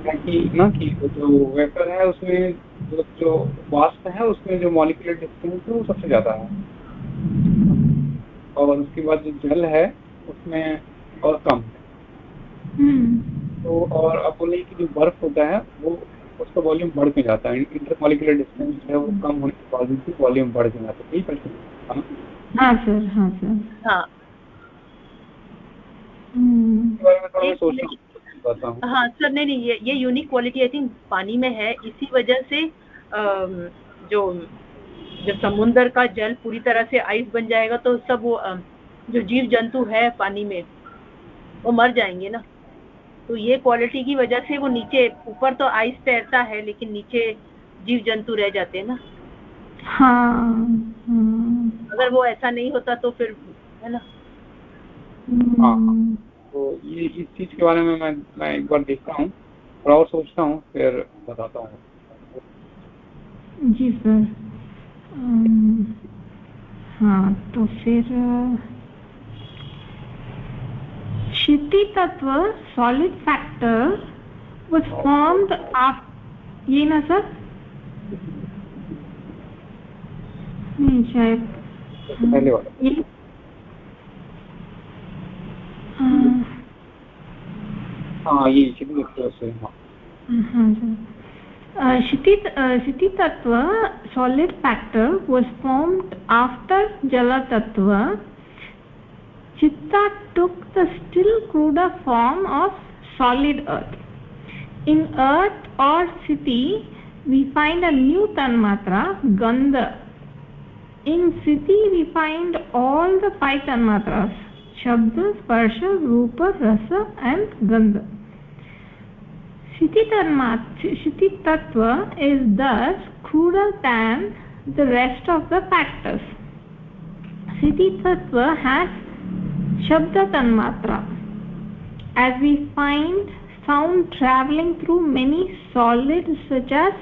Speaker 1: है कि ना कि जो वेपर है उसमें जो जो है उसमें जो मॉलिकुलर डिस्टेंस है वो सबसे ज़्यादा है। और उसके बाद जो जल है उसमें और कम है। हम्म। तो और आप बोले कि जो बर्फ़ होता है वो उसका वॉल्यूम बढ़ के जाता है। इंटरमोलिकुलर डिस्टेंस जो है वो कम होने के बावजूद भी वॉल्यूम बढ़ के जाता है। यही प्रश्न
Speaker 3: हाँ। सर हाँ सर।
Speaker 2: हाँ। हाँ। सर नहीं नहीं ये ये यूनिक क्वालिटी आई थिंक पानी में है। इसी वजह से जो जब समुन्द्र का जल पूरी तरह से आइस बन जाएगा तो सब वो जो जीव जंतु है पानी में वो मर जाएँगे ना। तो ये क्वालिटी की वजह से वो नीचे ऊपर तो आइस तैरता है लेकिन नीचे जीव जंतु रह जाते हैं ना।
Speaker 3: हाँ,
Speaker 2: हाँ। अगर वो ऐसा नहीं होता तो फिर है ना।
Speaker 1: हाँ तो ये इस चीज़ के बारे में मैं मैं एक बार देखता हूँ और सोचता हूँ फिर बताता हूँ।
Speaker 3: जी सर। हाँ तो फिर क्षिति तत्व solid factor was formed after ये ना सर? नहीं शायद ये
Speaker 1: हाँ। ये क्षिति तत्व से हाँ
Speaker 3: हाँ sir. Shiti, uh, Shiti Tattva, solid factor, was formed after Jala Tattva. Chitta took the still cruder form of solid earth. In earth or city, we find a new Tanmatra, Gandha. In city, we find all the five Tanmatras, Shabda, Sparsha, Rupa, Rasa and Gandha. Shiti Tattva is thus cruder than the rest of the factors. Shiti Tattva has Shabda Tanmatra. As we find sound traveling through many solids such as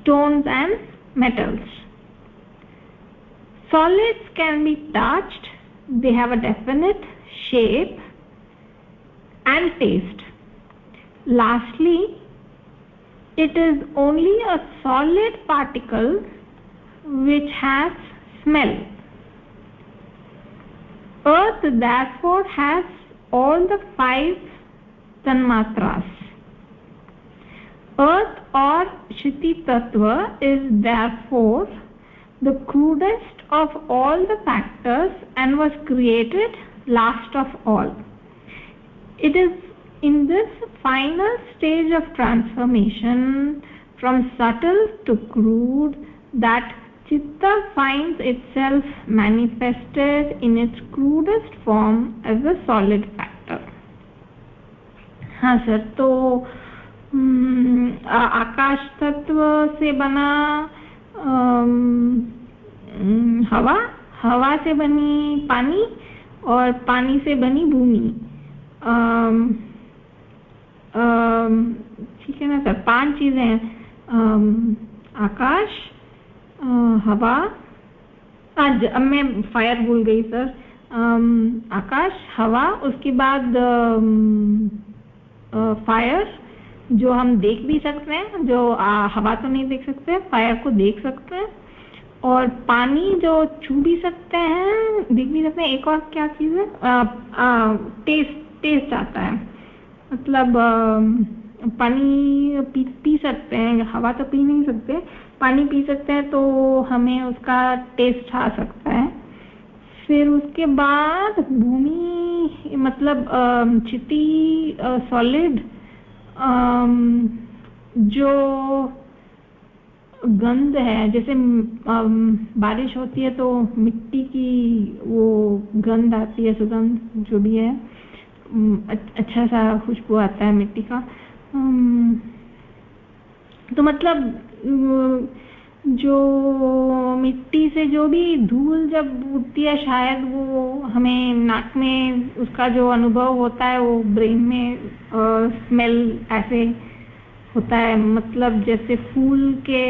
Speaker 3: stones and metals. Solids can be touched, they have a definite shape and taste. Lastly, it is only a solid particle which has smell. Earth therefore has all the five tanmatras. Earth or Shiti Tattva is therefore the crudest of all the factors and was created last of all. It is in this final stage of transformation from subtle to crude that chitta finds itself manifested in its crudest form as a solid factor हाँ sir तो आकाश तत्व से बना हवा हवा से बनी पानी और पानी से बनी भूमि ठीक है ना सर? पाँच चीज़ें हैं। आकाश हवा, आज अब मैं फायर भूल गई सर। आकाश, हवा, उसके बाद फायर, जो हम देख भी सकते हैं, जो हवा तो नहीं देख सकते, फायर को देख सकते हैं। और पानी जो छू भी सकते हैं, देख भी सकते हैं। एक और क्या चीज़ है? टेस्ट टेस्ट आता है। मतलब पानी पी पी सकते हैं, हवा तो पी नहीं सकते, पानी पी सकते हैं तो हमें उसका टेस्ट आ सकता है। फिर उसके बाद भूमि मतलब छिटी सॉलिड जो गंध है, जैसे बारिश होती है तो मिट्टी की वो गंध आती है, सुगंध जो भी है अच्छा सा खुशबू आता है मिट्टी का। तो मतलब जो मिट्टी से जो भी धूल जब उठती है शायद वो हमें नाक में उसका जो अनुभव होता है वो ब्रेन में आ, स्मेल ऐसे होता है। मतलब जैसे फूल के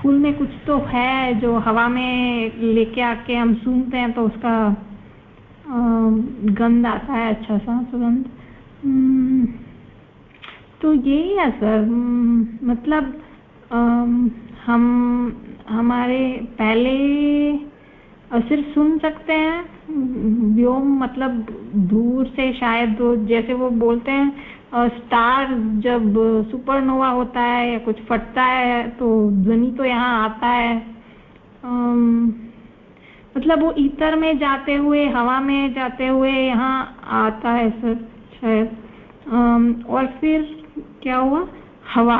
Speaker 3: फूल में कुछ तो है जो हवा में लेके आके हम सूंघते हैं तो उसका गंध आता है अच्छा सा सुगंध। हम्म, तो यही है सर। मतलब हम हमारे पहले सिर्फ़ सुन सकते हैं व्योम मतलब दूर से शायद जैसे वो बोलते हैं स्टार जब सुपरनोवा होता है या कुछ फटता है तो ध्वनि तो यहाँ आता है। मतलब वो ईतर में जाते हुए हवा में जाते हुए यहाँ आता है सर शायद। और फिर क्या हुआ? हवा।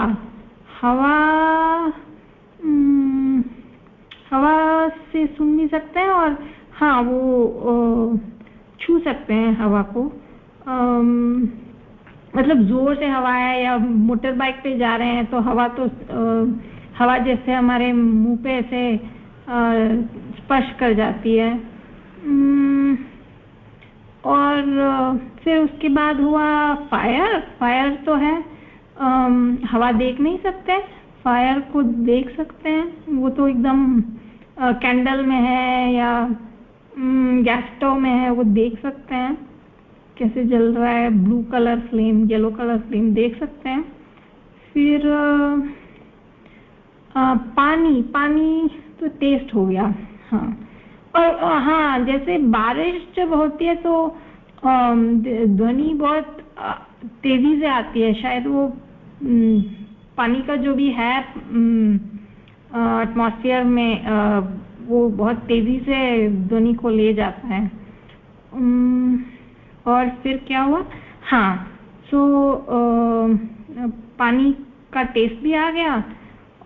Speaker 3: हवा हवा से सुन भी सकते हैं और हाँ वो छू सकते हैं हवा को। आम, मतलब ज़ोर से हवा है या मोटर बाइक पे जा रहे हैं तो हवा तो आ, हवा जैसे हमारे मुँह पे ऐसे स्पर्श कर जाती है। और फिर उसके बाद हुआ फायर फायर तो है हवा देख नहीं सकते। फायर को देख सकते हैं। वो तो एकदम कैंडल में है या गैस स्टोव में है वो देख सकते हैं। कैसे जल रहा है blue colour flame yellow colour flame देख सकते हैं। फिर आ, पानी। पानी तो टेस्ट हो गया। हाँ। और हाँ जैसे बारिश जब होती है तो ध्वनि बहुत तेज़ी से आती है। शायद वो पानी का जो भी है एटमॉस्फेयर में वो बहुत तेज़ी से ध्वनि को ले जाता है। और फिर क्या हुआ? हाँ सो पानी का टेस्ट भी आ गया।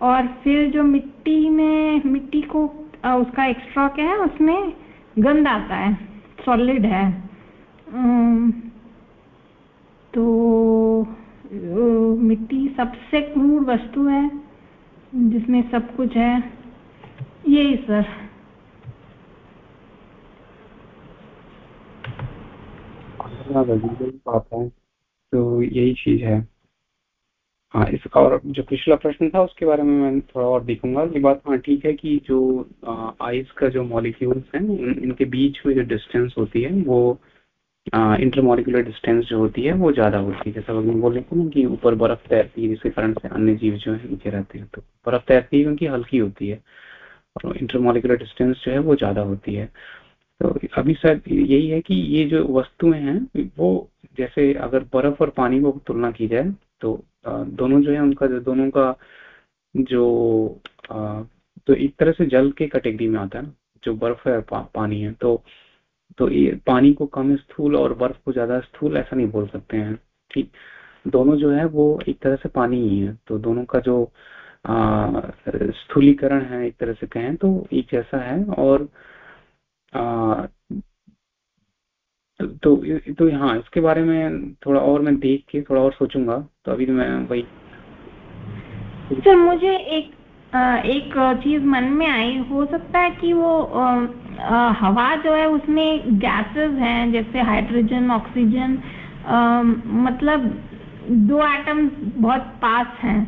Speaker 3: और फिर जो मिट्टी में, मिट्टी को उसका एक्स्ट्रा क्या है, उसमें गंद आता है सॉलिड है। तो मिट्टी सबसे क्रूर वस्तु है, जिसमें सब कुछ है। यही, सर।
Speaker 1: बात है तो यही चीज़ है। हाँ इस और जो पिछला प्रश्न था उसके बारे में मैं थोड़ा और देखूँगा। ये बात हाँ ठीक है कि जो आइस का जो मॉलिक्यूल्स हैं इनके बीच में जो डिस्टेंस होती है, वो इंटरमोलिकुलर डिस्टेंस जो होती है, वो ज़्यादा होती है। जैसा अभी बोल रहे थे कि ऊपर बर्फ़ तैरती है, जिसके कारण से अन्य जीव जो है, नीचे रहते हैं। तो बर्फ़ तैरती है क्योंकि हल्की होती है, और इंटरमोलिकुलर डिस्टेंस जो है, वो ज़्यादा होती है। तो अभी शायद यही है कि ये जो वस्तुएँ हैं, वो जैसे अगर बर्फ़ और पानी को तुलना की जाए तो दोनों जो है उनका दोनों का जो तो एक तरह से जल के कैटेगरी में आता है ना जो बर्फ़ है पा, पानी है तो तो ये पानी को कम स्थूल और बर्फ़ को ज़्यादा स्थूल ऐसा नहीं बोल सकते हैं ठीक? दोनों जो है वो एक तरह से पानी ही है तो दोनों का जो स्थूलीकरण है एक तरह से कहें तो एक जैसा है और आ, तो तो हाँ इसके बारे में थोड़ा और मैं देख के थोड़ा और सोचूँगा। तो अभी तो मैं वही
Speaker 3: सर, मुझे एक एक चीज़ मन में आई। हो सकता है कि वो हवा जो है उसमें गैसेस हैं, जैसे हाइड्रोजन ऑक्सीजन मतलब दो एटम बहुत पास हैं।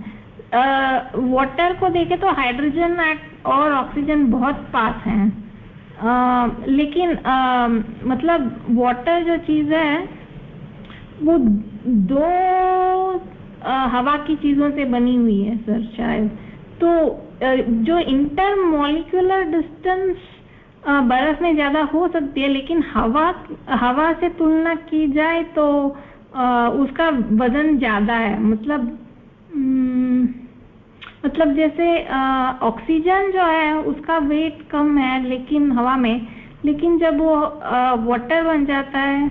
Speaker 3: वाटर को देखे तो हाइड्रोजन और ऑक्सीजन बहुत पास हैं। लेकिन आ, मतलब वाटर जो चीज़ है वो दो आ, हवा की चीज़ों से बनी हुई है सर शायद। तो आ, जो इंटर मॉलिक्यूलर डिस्टेंस बर्फ़ में ज़्यादा हो सकती है लेकिन हवा हवा से तुलना की जाए तो आ, उसका वज़न ज़्यादा है। मतलब मतलब जैसे ऑक्सीजन जो है उसका वेट कम है लेकिन हवा में लेकिन जब वो वाटर बन जाता है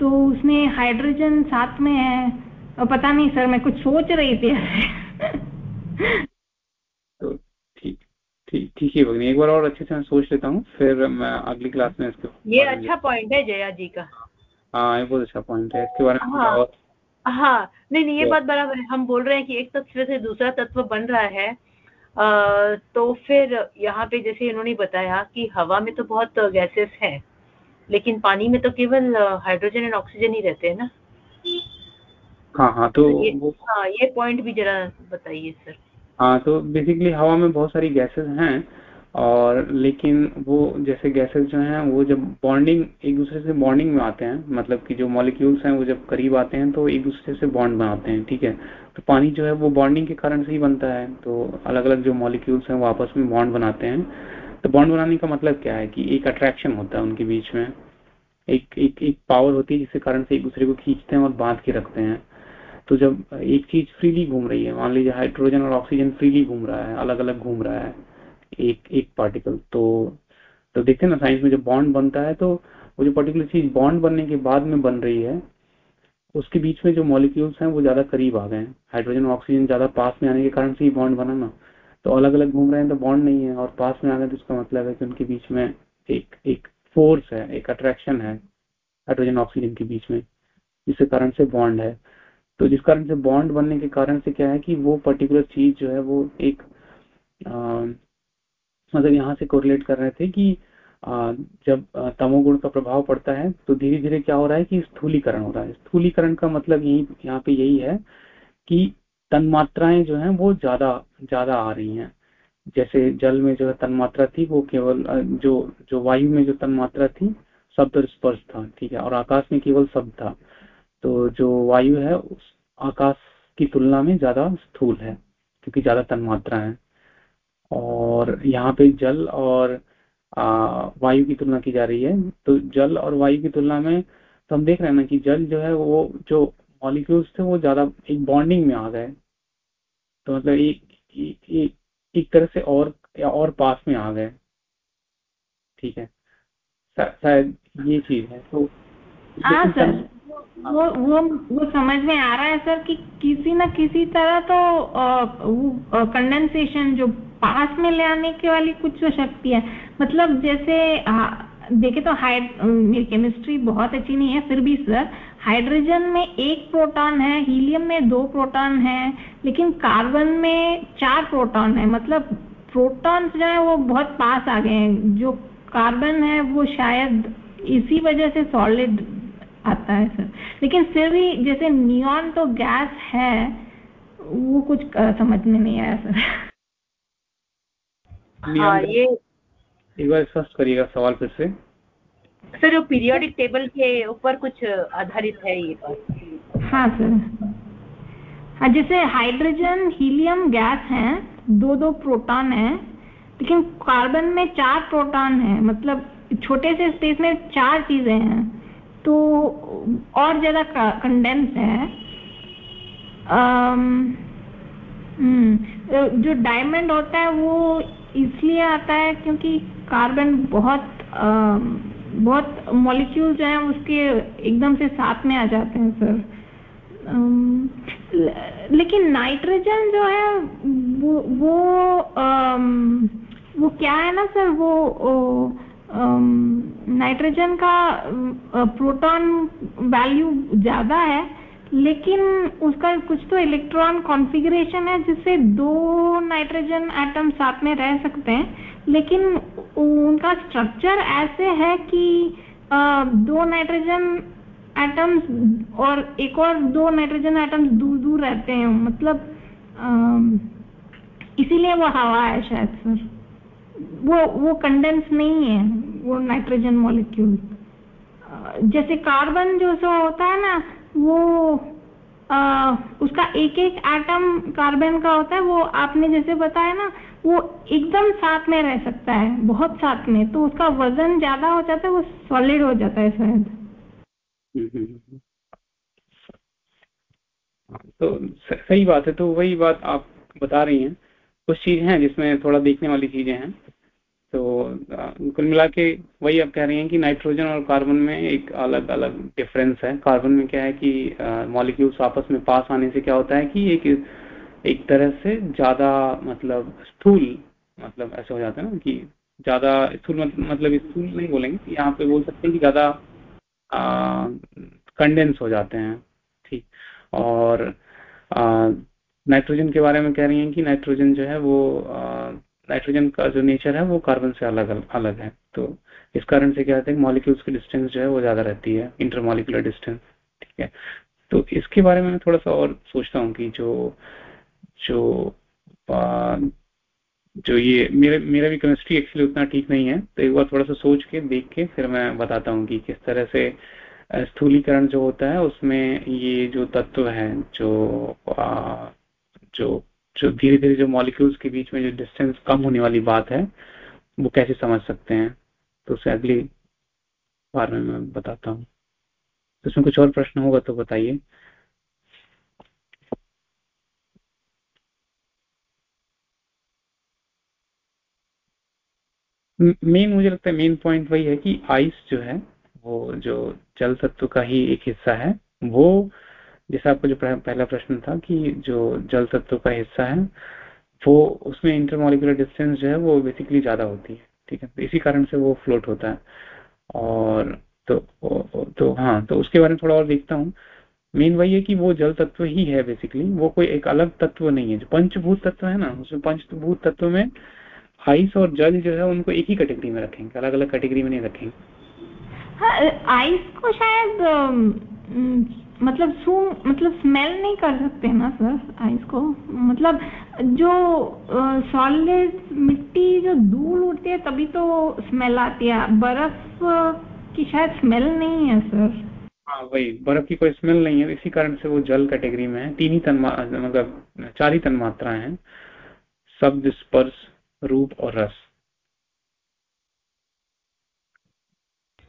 Speaker 3: तो उसमें हाइड्रोजन साथ में है और पता नहीं सर मैं कुछ सोच रही थी
Speaker 1: तो ठीक ठीक ठीक है भगनी एक बार और अच्छे से मैं सोच लेता हूँ फिर मैं अगली क्लास में इसके
Speaker 2: ये अच्छा पॉइंट है जया जी का।
Speaker 1: हाँ ये बहुत अच्छा पॉइंट है। इसके बारे में
Speaker 2: हाँ, और हाँ नहीं नहीं ये बात बराबर है। हम बोल रहे हैं कि एक तत्व से दूसरा तत्व बन रहा है। आ, तो फिर यहाँ पे जैसे इन्होंने बताया कि हवा में तो बहुत गैसेस हैं लेकिन पानी में तो केवल हाइड्रोजन एंड ऑक्सीजन ही रहते हैं ना?
Speaker 1: हाँ हाँ तो,
Speaker 2: तो ये, हाँ ये पॉइंट भी जरा बताइए सर
Speaker 1: हाँ तो बेसिकली हवा में बहुत सारी गैसेस हैं और लेकिन वो जैसे गैसेस जो हैं, वो जब बॉन्डिंग एक दूसरे से बॉन्डिंग में आते हैं मतलब कि जो मॉलिक्यूल्स हैं, वो जब करीब आते हैं तो एक दूसरे से बॉन्ड बनाते हैं, ठीक है? तो पानी जो है, वो बॉन्डिंग के कारण से ही बनता है। तो अलग अलग जो मॉलिक्यूल्स हैं, वो आपस में बॉन्ड बनाते हैं। तो बॉन्ड बनाने का मतलब क्या है कि एक अट्रैक्शन होता है उनके बीच में। एक एक एक पावर होती है, जिसके कारण से एक दूसरे को खींचते हैं और बाँध के रखते हैं। तो जब एक चीज़ फ्रीली घूम रही है, मान लीजिए हाइड्रोजन और ऑक्सीजन फ्रीली घूम रहा है अलग अलग घूम रहा है एक एक पार्टिकल तो तो देखते हैं ना साइंस में जब बॉन्ड बनता है तो वो जो पर्टिकुलर चीज़ बॉन्ड बनने के बाद में बन रही है, उसके बीच में जो मॉलिक्यूल्स हैं, वो ज़्यादा करीब आ गए हैं. हाइड्रोजन ऑक्सीजन ज़्यादा पास में आने के कारण से ही बॉन्ड बना ना. तो अलग अलग घूम रहे हैं तो बॉन्ड नहीं है, और पास में आ गए तो उसका मतलब है कि उनके बीच में एक एक फोर्स है, एक अट्रैक्शन है हाइड्रोजन ऑक्सीजन के बीच में, जिसके कारण से बॉन्ड है. तो जिस कारण से बॉन्ड बनने के कारण से क्या है कि वो पर्टिकुलर चीज़ जो है, वो एक मतलब यहाँ से कोरिलेट कर रहे थे कि जब तमोगुण का प्रभाव पड़ता है तो धीरे धीरे क्या हो रहा है कि स्थूलीकरण हो रहा है। स्थूलीकरण का मतलब यही, यहाँ पे यही है कि तन्मात्राएँ जो हैं, वो ज़्यादा ज़्यादा आ रही हैं। जैसे जल में जो है तन्मात्रा थी, वो केवल जो जो वायु में जो तन्मात्रा थी, शब्द और स्पर्श था, ठीक है, और आकाश में केवल शब्द था। तो जो वायु है, उस आकाश की तुलना में ज़्यादा स्थूल है, क्योंकि ज़्यादा तन्मात्रा है। और यहाँ पे जल और वायु की तुलना की जा रही है। तो जल और वायु की तुलना में तो हम देख रहे हैं ना कि जल जो है वो जो मॉलिक्यूल्स थे वो ज़्यादा एक बॉन्डिंग में आ गए। तो मतलब एक, एक, एक, तरह से और या और पास में आ गए। ठीक है। शायद ये चीज़ है तो
Speaker 3: हाँ सर वो वो वो समझ में आ रहा है सर कि किसी ना किसी तरह तो कंडेंसेशन जो पास में ले आने के वाली कुछ शक्ति है। मतलब जैसे देखे तो हाइड मेरी केमिस्ट्री बहुत अच्छी नहीं है, फिर भी सर हाइड्रोजन में एक प्रोटॉन है हीलियम में दो प्रोटॉन है, लेकिन कार्बन में चार प्रोटॉन है। मतलब प्रोटॉन जो है वो बहुत पास आ गए हैं। जो कार्बन है वो शायद इसी वजह से सॉलिड आता है सर लेकिन फिर भी जैसे नियॉन तो गैस है, वो कुछ समझ में नहीं आया सर
Speaker 2: हाँ ये
Speaker 1: एक बार स्पष्ट करिएगा सवाल फिर से।
Speaker 2: सर जो पीरियोडिक टेबल के ऊपर कुछ आधारित है ये
Speaker 3: हाँ सर। हाँ जैसे हाइड्रोजन हीलियम गैस है दो दो प्रोटॉन है लेकिन कार्बन में चार प्रोटॉन है मतलब छोटे से स्पेस में चार चीज़ें हैं तो और ज़्यादा कंडेंस है। हम्म, जो डायमंड होता है वो इसलिए आता है क्योंकि कार्बन बहुत आ, बहुत मॉलिक्यूल जो है उसके एकदम से साथ में आ जाते हैं सर लेकिन नाइट्रोजन जो है वो वो आम, वो क्या है ना सर वो नाइट्रोजन का प्रोटॉन वैल्यू ज़्यादा है लेकिन उसका कुछ तो इलेक्ट्रॉन कॉन्फ़िगरेशन है जिससे दो नाइट्रोजन एटम साथ में रह सकते हैं। लेकिन उनका स्ट्रक्चर ऐसे है कि दो नाइट्रोजन एटम्स और एक और दो नाइट्रोजन एटम्स दूर दूर रहते हैं। मतलब इसीलिए वो हवा है शायद सर। वो वो कंडेंस नहीं है, वो नाइट्रोजन मॉलिक्यूल जैसे कार्बन जो सो होता है ना वो आ, उसका एक एक एटम कार्बन का होता है वो आपने जैसे बताया ना वो एकदम साथ में रह सकता है बहुत साथ में तो उसका वज़न ज़्यादा हो जाता है वो सॉलिड हो जाता है शायद।
Speaker 1: तो सही बात है तो वही बात आप बता रही हैं। कुछ चीज़ हैं जिसमें थोड़ा देखने वाली चीज़ें हैं। तो कुल मिला के वही आप कह रही हैं कि नाइट्रोजन और कार्बन में एक अलग अलग डिफरेंस है। कार्बन में क्या है कि मॉलिक्यूल्स आपस में पास आने से क्या होता है कि एक एक तरह से ज़्यादा मतलब स्थूल मतलब ऐसे हो जाता है ना कि ज़्यादा स्थूल मतलब स्थूल नहीं बोलेंगे, यहाँ पे बोल सकते हैं कि ज़्यादा कंडेंस हो जाते हैं, ठीक। और नाइट्रोजन के बारे में कह रही हैं कि नाइट्रोजन जो है वो नाइट्रोजन का जो नेचर है वो कार्बन से अलग अलग है। तो इस कारण से क्या होता है मॉलिक्यूल्स की डिस्टेंस जो है वो ज़्यादा रहती है इंटरमोलिकुलर डिस्टेंस ठीक है? तो इसके बारे में मैं थोड़ा सा और सोचता हूँ कि जो जो आ, जो ये मेरे मेरा भी केमिस्ट्री एक्चुअली उतना ठीक नहीं है तो एक बार थोड़ा सा सोच के देख के फिर मैं बताता हूँ कि किस तरह से स्थूलीकरण जो होता है उसमें ये जो तत्व है जो आ, जो जो धीरे धीरे जो मॉलिक्यूल्स के बीच में जो डिस्टेंस कम होने वाली बात है, वो कैसे समझ सकते हैं? तो उसे अगली बारे में मैं बताता हूँ। तो इसमें कुछ और प्रश्न होगा तो बताइए। मेन मुझे लगता है मेन पॉइंट वही है कि आइस जो है, वो जो जल तत्व का ही एक हिस्सा है, वो जैसा आपका जो पहला प्रश्न था कि जो जल तत्व का हिस्सा है वो उसमें इंटरमोलिकुलर डिस्टेंस जो है वो बेसिकली ज़्यादा होती है ठीक है? तो इसी कारण से वो फ्लोट होता है। और तो तो हाँ तो उसके बारे में थोड़ा और देखता हूँ। मेन वही है कि वो जल तत्व ही है बेसिकली वो कोई एक अलग तत्व नहीं है। जो पंचभूत तत्व है ना उसमें पंचभूत तत्व में आइस और जल जो है उनको एक ही कैटेगरी में रखेंगे अलग अलग कैटेगरी में नहीं रखेंगे।
Speaker 3: हाँ, आइस को शायद मतलब सू मतलब स्मेल नहीं कर सकते ना सर आइस को। मतलब जो सॉलिड मिट्टी जो धूल उड़ती है तभी तो स्मेल आती है। बर्फ़ की शायद स्मेल नहीं है सर
Speaker 1: हाँ वही बर्फ़ की कोई स्मेल नहीं है। इसी कारण से वो जल कैटेगरी में है। तीन ही तन मतलब चार ही तन मात्राएँ हैं। शब्द स्पर्श रूप और रस।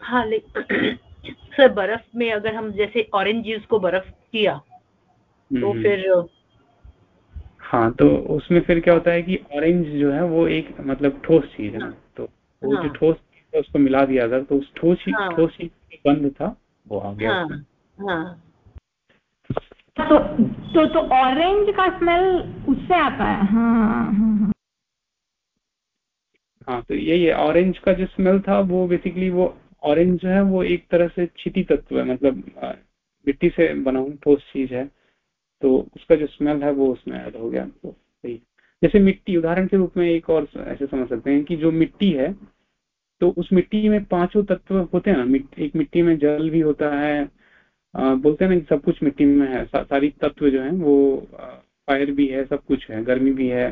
Speaker 2: हाँ लेकिन सर बर्फ़ में अगर हम जैसे ऑरेंज जूस को बर्फ़ किया तो। फिर
Speaker 1: हाँ तो उसमें फिर क्या होता है कि ऑरेंज जो है वो एक मतलब ठोस चीज़ है तो वो हाँ। जो ठोस चीज़ है उसको मिला दिया अगर तो उस ठोस ही हाँ। ठोस ही बंद था वो आ गया हाँ, हाँ।
Speaker 3: तो तो तो ऑरेंज का स्मेल उससे आता है हाँ हाँ हाँ
Speaker 1: हाँ तो यही है ऑरेंज का जो स्मेल था वो बेसिकली वो ऑरेंज जो है वो एक तरह से छिटी तत्व है मतलब मिट्टी से बना हुआ ठोस चीज़ है तो उसका जो स्मेल है वो उसमें ऐड हो गया। तो सही। जैसे मिट्टी उदाहरण के रूप में एक और ऐसे समझ सकते हैं कि जो मिट्टी है तो उस मिट्टी में पाँचों तत्व होते हैं ना एक मिट्टी में जल भी होता है आ, बोलते हैं ना कि सब कुछ मिट्टी में है सा, सारी तत्व जो है वो फायर भी है सब कुछ है गर्मी भी है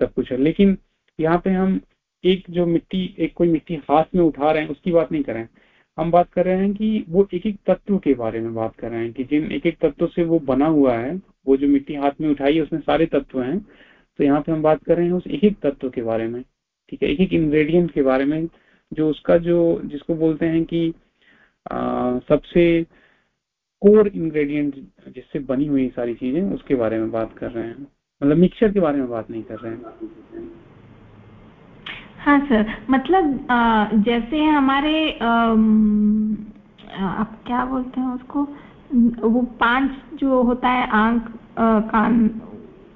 Speaker 1: सब कुछ है। लेकिन यहाँ पे हम एक जो मिट्टी एक कोई मिट्टी हाथ में उठा रहे हैं उसकी बात नहीं कर रहे हैं। हम बात कर रहे हैं कि वो एक एक तत्व के बारे में बात कर रहे हैं कि जिन एक एक तत्व से वो बना हुआ है वो जो मिट्टी हाथ में उठाई है उसमें सारे तत्व हैं। तो यहाँ पे हम बात कर रहे हैं उस एक एक तत्व के बारे में ठीक है? एक एक इंग्रेडिएंट के बारे में जो उसका जो जिसको बोलते हैं कि आ, सबसे कोर इंग्रेडिएंट जिससे बनी हुई सारी चीज़ें उसके बारे में बात कर रहे हैं। मतलब मिक्सचर के बारे में बात नहीं कर रहे हैं।
Speaker 3: हाँ सर। मतलब जैसे हमारे आप क्या बोलते हैं उसको? वो पाँच जो होता है, आँख कान,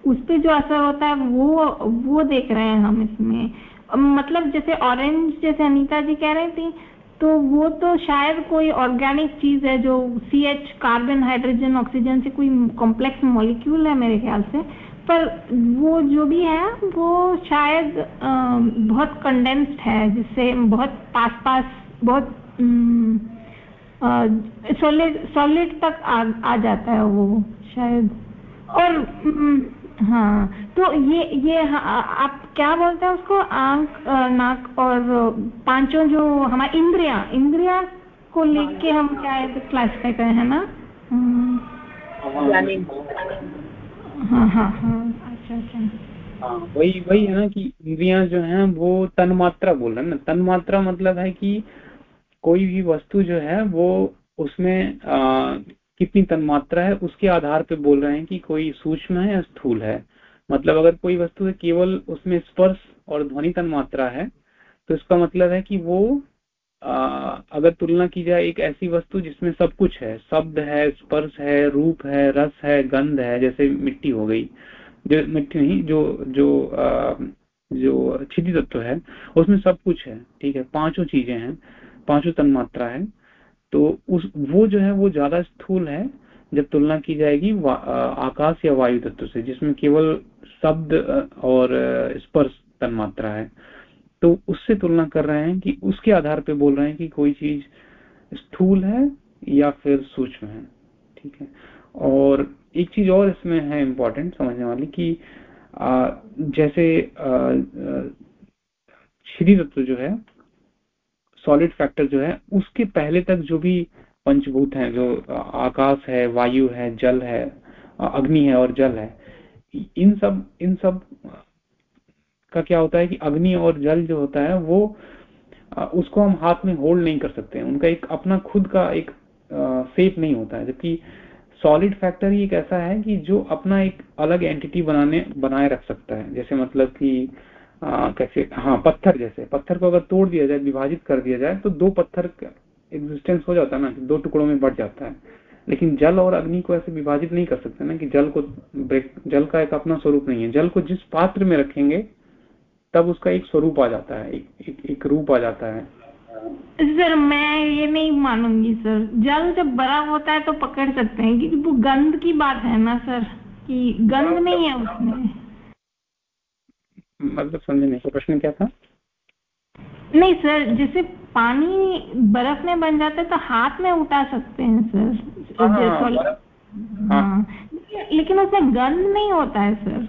Speaker 3: उस पर जो असर होता है, वो वो देख रहे हैं हम इसमें। मतलब जैसे ऑरेंज जैसे अनीता जी कह रही थी तो वो तो शायद कोई ऑर्गेनिक चीज़ है जो C H carbon hydrogen oxygen से कोई कॉम्प्लेक्स मॉलिक्यूल है मेरे ख्याल से। पर वो जो भी है वो शायद आ, बहुत कंडेंस्ड है जिससे बहुत पास पास बहुत सॉलिड सॉलिड तक आ, आ जाता है वो शायद। और हाँ तो ये ये हाँ, आप क्या बोलते हैं उसको? आँख नाक और पाँचों जो हमारे इंद्रिया इंद्रिया को लेके हम क्या क्लासिफाई करें है ना। हाँ हाँ हाँ अच्छा अच्छा।
Speaker 1: वही वही है ना कि इंद्रियाँ जो हैं वो तन मात्रा बोल रहे हैं ना। तन मात्रा मतलब है कि कोई भी वस्तु जो है वो उसमें आ, कितनी तन मात्रा है उसके आधार पे बोल रहे हैं कि कोई सूक्ष्म है या स्थूल है। मतलब अगर कोई वस्तु है केवल उसमें स्पर्श और ध्वनि तन मात्रा है तो इसका मतलब है कि वो अगर तुलना की जाए एक ऐसी वस्तु जिसमें सब कुछ है शब्द है स्पर्श है रूप है रस है गंध है जैसे मिट्टी हो गई जो मिट्टी नहीं जो जो आ, जो छिदी तत्व है उसमें सब कुछ है ठीक है पाँचों चीज़ें हैं पाँचों तन्मात्रा है तो उस वो जो है वो ज़्यादा स्थूल है जब तुलना की जाएगी आकाश या वायु तत्व से जिसमें केवल शब्द और स्पर्श तन्मात्रा है। तो उससे तुलना कर रहे हैं कि उसके आधार पे बोल रहे हैं कि कोई चीज़ स्थूल है या फिर सूक्ष्म है ठीक है? और एक चीज़ और इसमें है इम्पोर्टेंट समझने वाली कि आ, जैसे श्री तत्व जो है सॉलिड फैक्टर जो है उसके पहले तक जो भी पंचभूत है जो आकाश है वायु है जल है अग्नि है और जल है इन सब इन सब का क्या होता है कि अग्नि और जल जो होता है, वो उसको हम हाथ में होल्ड नहीं कर सकते उनका एक अपना खुद का एक सेप नहीं होता है। जबकि सॉलिड फैक्टर ही एक ऐसा है कि जो अपना एक अलग एंटिटी बनाने, बनाए रख सकता है। जैसे मतलब कि कैसे हाँ पत्थर जैसे। पत्थर को अगर तोड़ दिया जाए, विभाजित कर दिया जाए तो दो पत्थर एग्जिस्टेंस हो जाता है ना दो टुकड़ों में बढ़ जाता है। लेकिन जल और अग्नि को ऐसे विभाजित नहीं कर सकते ना, कि जल को ब्रेक जल का एक अपना स्वरूप नहीं है। जल को जिस पात्र में रखेंगे तब उसका एक स्वरूप आ जाता है एक, एक, एक रूप आ जाता है।
Speaker 3: सर मैं ये नहीं मानूँगी सर। जल जब बड़ा होता है तो पकड़ सकते हैं क्योंकि वो गंध की बात है ना सर कि गंध नहीं है उसमें।
Speaker 1: मतलब समझे नहीं प्रश्न क्या था?
Speaker 3: नहीं सर जैसे पानी बर्फ़ में बन जाता है तो हाथ में उठा सकते हैं सर। हाँ, हाँ, हाँ। लेकिन उसमें गंध नहीं होता है सर।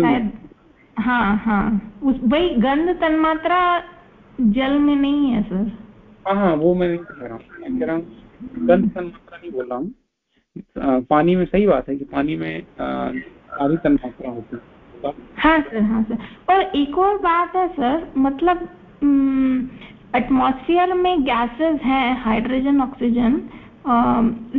Speaker 3: शायद हाँ हाँ। उस वही गंध तन्मात्रा जल में नहीं है सर।
Speaker 1: हाँ हाँ वो मैं नहीं कह रहा हूँ। कह रहा हूँ गंध तन्मात्रा नहीं बोल रहा हूँ। पानी में सही बात है कि पानी में सारी तन्मात्रा होती है।
Speaker 3: हाँ सर हाँ सर। और एक और बात है सर मतलब एटमॉस्फेयर में गैसेस हैं हाइड्रोजन ऑक्सीजन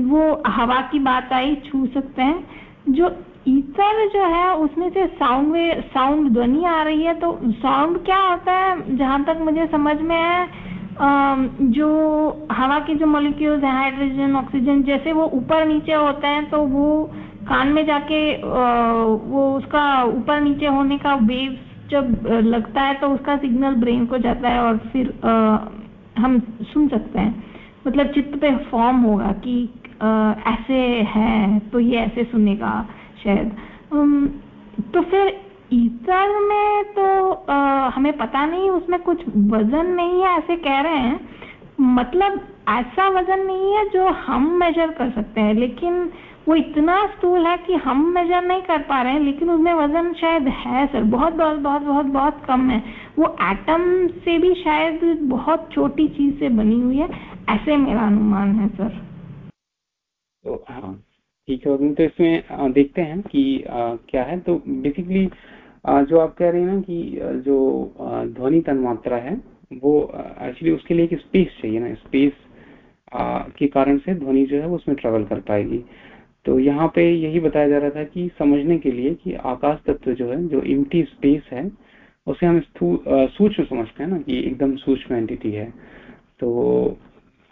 Speaker 3: वो हवा की बात आई छू सकते हैं जो ईथर जो है, उसमें से साउंड में साउंड ध्वनि आ रही है तो साउंड क्या होता है? जहाँ तक मुझे समझ में है जो हवा के जो मॉलिक्यूल्स हैं हाइड्रोजन ऑक्सीजन जैसे वो ऊपर नीचे होते हैं तो वो कान में जाके वो उसका ऊपर नीचे होने का वेव जब लगता है तो उसका सिग्नल ब्रेन को जाता है और फिर हम सुन सकते हैं। मतलब चित्त पे फॉर्म होगा कि ऐसे है तो ये ऐसे सुनेगा। शायद। तो फिर ईतर में तो आ, हमें पता नहीं उसमें कुछ वज़न नहीं है ऐसे कह रहे हैं। मतलब ऐसा वज़न नहीं है जो हम मेजर कर सकते हैं लेकिन वो इतना स्थूल है कि हम मेजर नहीं कर पा रहे हैं लेकिन उसमें वज़न शायद है सर। बहुत बहुत बहुत बहुत बहुत कम है। वो एटम से भी शायद बहुत छोटी चीज़ से बनी हुई है ऐसे मेरा अनुमान है सर।
Speaker 1: तो हाँ। ठीक है तो इसमें देखते हैं कि क्या है। तो बेसिकली जो आप कह रहे हैं ना कि जो ध्वनि तन्मात्रा है, वो एक्चुअली उसके लिए एक स्पेस चाहिए ना। स्पेस के कारण से ध्वनि जो है वो उसमें ट्रेवल कर पाएगी। तो यहाँ पे यही बताया जा रहा था कि समझने के लिए कि आकाश तत्व जो है, जो इम्टी स्पेस है, उसे हम सूक्ष्म समझते हैं ना कि एकदम सूक्ष्म एंटिटी है। तो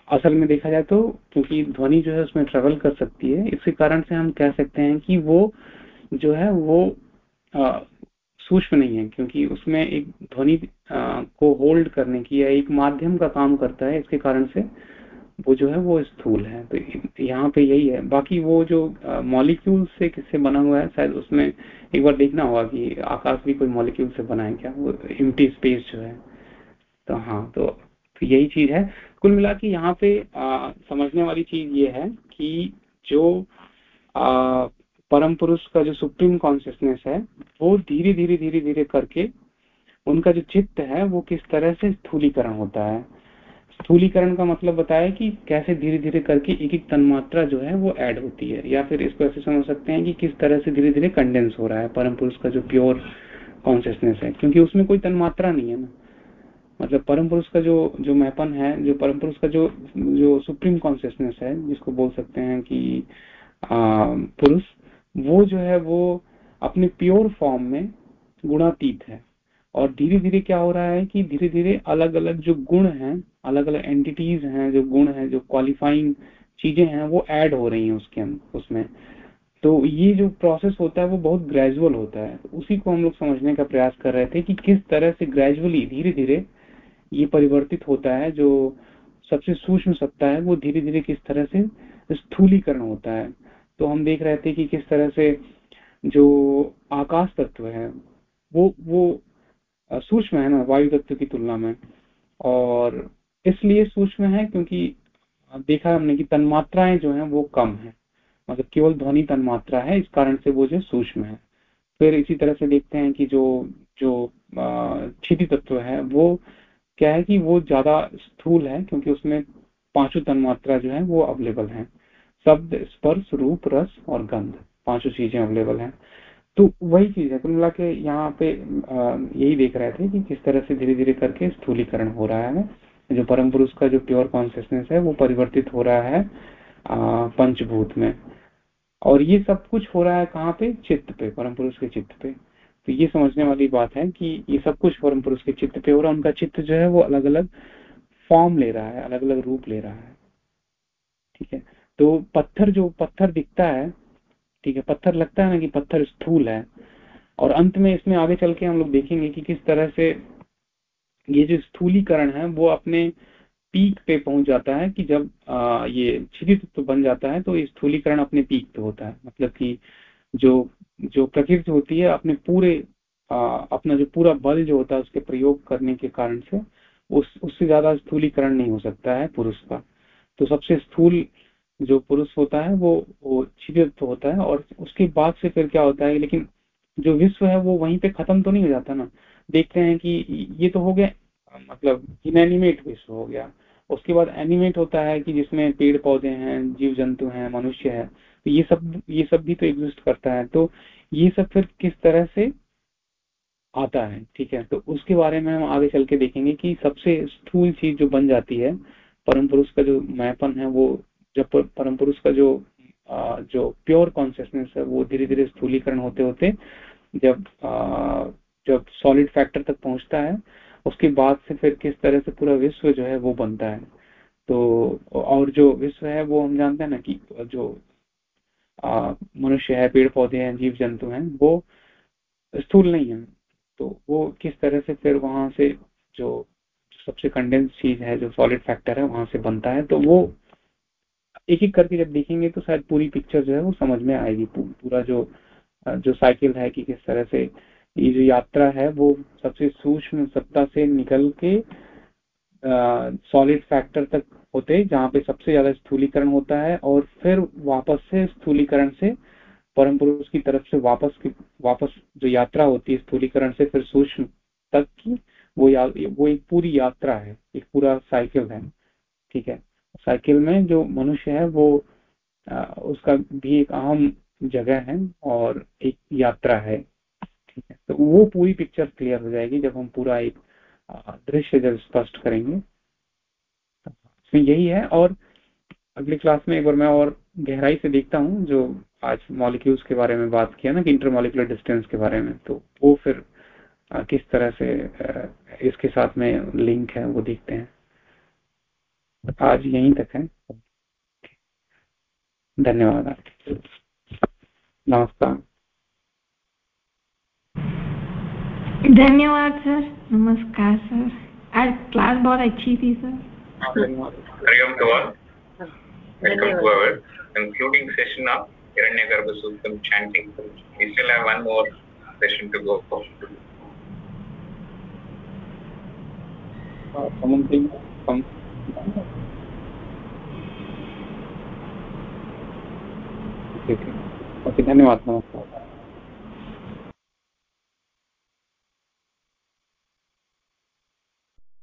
Speaker 1: असल में देखा जाए तो क्योंकि ध्वनि जो है उसमें ट्रेवल कर सकती है, इसी कारण से हम कह सकते हैं कि वो जो है वो सूक्ष्म नहीं है, क्योंकि उसमें एक ध्वनि को होल्ड करने की या एक माध्यम का काम करता है, इसके कारण से वो जो है वो स्थूल है। तो यहाँ पे यही है। बाकी वो जो मॉलिक्यूल से किससे बना हुआ है, शायद उसमें एक बार देखना होगा कि आकाश भी कोई मॉलिक्यूल से बना है क्या? वो इम्टी स्पेस जो है। तो हाँ तो तो यही चीज़ है। कुल मिला के यहाँ पे आ, समझने वाली चीज़ ये है कि जो आ, परम पुरुष का जो सुप्रीम कॉन्शियसनेस है वो धीरे धीरे धीरे धीरे करके उनका जो चित्त है वो किस तरह से स्थूलीकरण होता है। स्थूलीकरण का मतलब बताया कि कैसे धीरे धीरे करके एक एक तन्मात्रा जो है वो ऐड होती है। या फिर इसको ऐसे समझ सकते हैं कि किस तरह से धीरे धीरे कंडेंस हो रहा है परम पुरुष का जो प्योर कॉन्शियसनेस है क्योंकि उसमें कोई तन्मात्रा नहीं है ना। मतलब परम पुरुष का जो जो मैपन है, जो परम पुरुष का जो जो सुप्रीम कॉन्सियसनेस है, जिसको बोल सकते हैं कि पुरुष, वो जो है, वो अपने प्योर फॉर्म में गुणातीत है। और धीरे धीरे क्या हो रहा है कि धीरे धीरे अलग अलग जो गुण हैं अलग अलग एंटिटीज हैं, जो गुण हैं, जो क्वालिफाइंग चीज़ें हैं, वो ऐड हो रही हैं उसके, उसमें। तो ये जो प्रोसेस होता है, वो बहुत ग्रेजुअल होता है। उसी को हम लोग समझने का प्रयास कर रहे थे कि किस तरह से ग्रेजुअली धीरे धीरे ये परिवर्तित होता है, जो सबसे सूक्ष्म सत्ता है, वो धीरे धीरे किस तरह से स्थूलीकरण होता है। तो हम देख रहे थे कि किस तरह से जो आकाश तत्व है, वो वो सूक्ष्म है ना, वायु तत्व की तुलना में। और इसलिए सूक्ष्म है क्योंकि देखा हमने कि तन्मात्राएँ जो हैं, वो कम है। मतलब केवल ध्वनि तन्मात्रा है, इस कारण से वो जो सूक्ष्म है। फिर इसी तरह से देखते हैं कि जो जो क्षिति तत्व है, वो क्या है कि वो ज़्यादा स्थूल है, क्योंकि उसमें पाँचों तन्मात्रा जो है, वो अवेलेबल है। शब्द, स्पर्श, रूप, रस और गंध, पाँचों चीज़ें अवेलेबल हैं। तो वही चीज़ है कुल मिला के यहाँ पे यही देख रहे थे कि किस तरह से धीरे धीरे करके स्थूलीकरण हो रहा है। जो परम पुरुष का जो प्योर कॉन्सियसनेस है, वो परिवर्तित हो रहा है पंचभूत में। और ये सब कुछ हो रहा है कहाँ पे? चित्त पे, परम पुरुष के चित्त पे। तो ये समझने वाली बात है कि ये सब कुछ परम पुरुष के चित्त पे हो रहा है। उनका चित्त जो है वो अलग अलग फॉर्म ले रहा है अलग अलग रूप ले रहा है। ठीक है? तो पत्थर जो पत्थर दिखता है ठीक है? पत्थर लगता है ना कि पत्थर स्थूल है। और अंत में इसमें आगे चल के हम लोग देखेंगे कि किस तरह से ये जो स्थूलीकरण है वो अपने पीक पे पहुँच जाता है कि जब आ, ये छिदित तो बन जाता है तो स्थूलीकरण अपने पीक पे होता है। मतलब कि जो जो प्रकृति होती है अपने पूरे आ, अपना जो पूरा बल जो होता है उसके प्रयोग करने के कारण से उस उससे ज़्यादा स्थूलीकरण नहीं हो सकता है पुरुष का। तो सबसे स्थूल जो पुरुष होता है वो वो छिदित होता है और उसके बाद से फिर क्या होता है लेकिन जो विश्व है वो वहीं पे खत्म तो नहीं हो जाता ना। देखते हैं कि ये तो हो गया मतलब इनएनिमेट विश्व हो गया। उसके बाद एनिमेट होता है कि जिसमें पेड़ पौधे हैं जीव जंतु हैं मनुष्य है। ये सब ये सब भी तो एग्जिस्ट करता है। तो ये सब फिर किस तरह से आता है? ठीक है तो उसके बारे में हम आगे चल के देखेंगे कि सबसे स्थूल चीज़ जो बन जाती है परम पुरुष का जो मैपन है वो जब परम पुरुष का जो आ, जो प्योर कॉन्सियसनेस है वो धीरे धीरे स्थूलीकरण होते होते जब आ, जब सॉलिड फैक्टर तक पहुँचता है उसके बाद से फिर किस तरह से पूरा विश्व जो है वो बनता है। तो और जो विश्व है वो हम जानते हैं ना कि जो मनुष्य है पेड़ पौधे हैं जीव जंतु हैं, वो स्थूल नहीं है। तो वो किस तरह से फिर वहाँ से जो सबसे कंडेंस चीज़ है, जो सॉलिड फैक्टर है, वहाँ से बनता है तो वो एक एक करके जब देखेंगे तो शायद पूरी पिक्चर जो है वो समझ में आएगी पूरा जो जो साइकिल है कि किस तरह से ये जो यात्रा है, वो सबसे सूक्ष्म सत्ता से निकल के सॉलिड फैक्टर तक होते जहाँ पे सबसे ज़्यादा स्थूलीकरण होता है और फिर वापस से स्थूलीकरण से परम पुरुष की तरफ़ से वापस की वापस जो यात्रा होती है स्थूलीकरण से फिर सूक्ष्म तक की वो या, वो एक पूरी यात्रा है एक पूरा साइकिल है ठीक है? साइकिल में जो मनुष्य है वो आ, उसका भी एक अहम जगह है और एक यात्रा है ठीक है? तो वो पूरी पिक्चर क्लियर हो जाएगी जब हम पूरा एक दृश्य जब स्पष्ट करेंगे। तो यही है और अगली क्लास में एक बार मैं और गहराई से देखता हूँ जो आज मॉलिक्यूल्स के बारे में बात किया ना, कि इंटरमोलिकुलर डिस्टेंस के बारे में। तो वो फिर किस तरह से इसके साथ में लिंक है वो देखते हैं। आज यहीं तक है। धन्यवाद नमस्कार।
Speaker 3: धन्यवाद सर नमस्कार सर आज क्लास बहुत अच्छी थी sir
Speaker 4: Hariom to all welcome to our concluding session of Hiranyagarbha Sutram chanting. We still have one more session to go.
Speaker 1: Uh, something, some, okay, okay. okay, धन्यवाद नमस्कार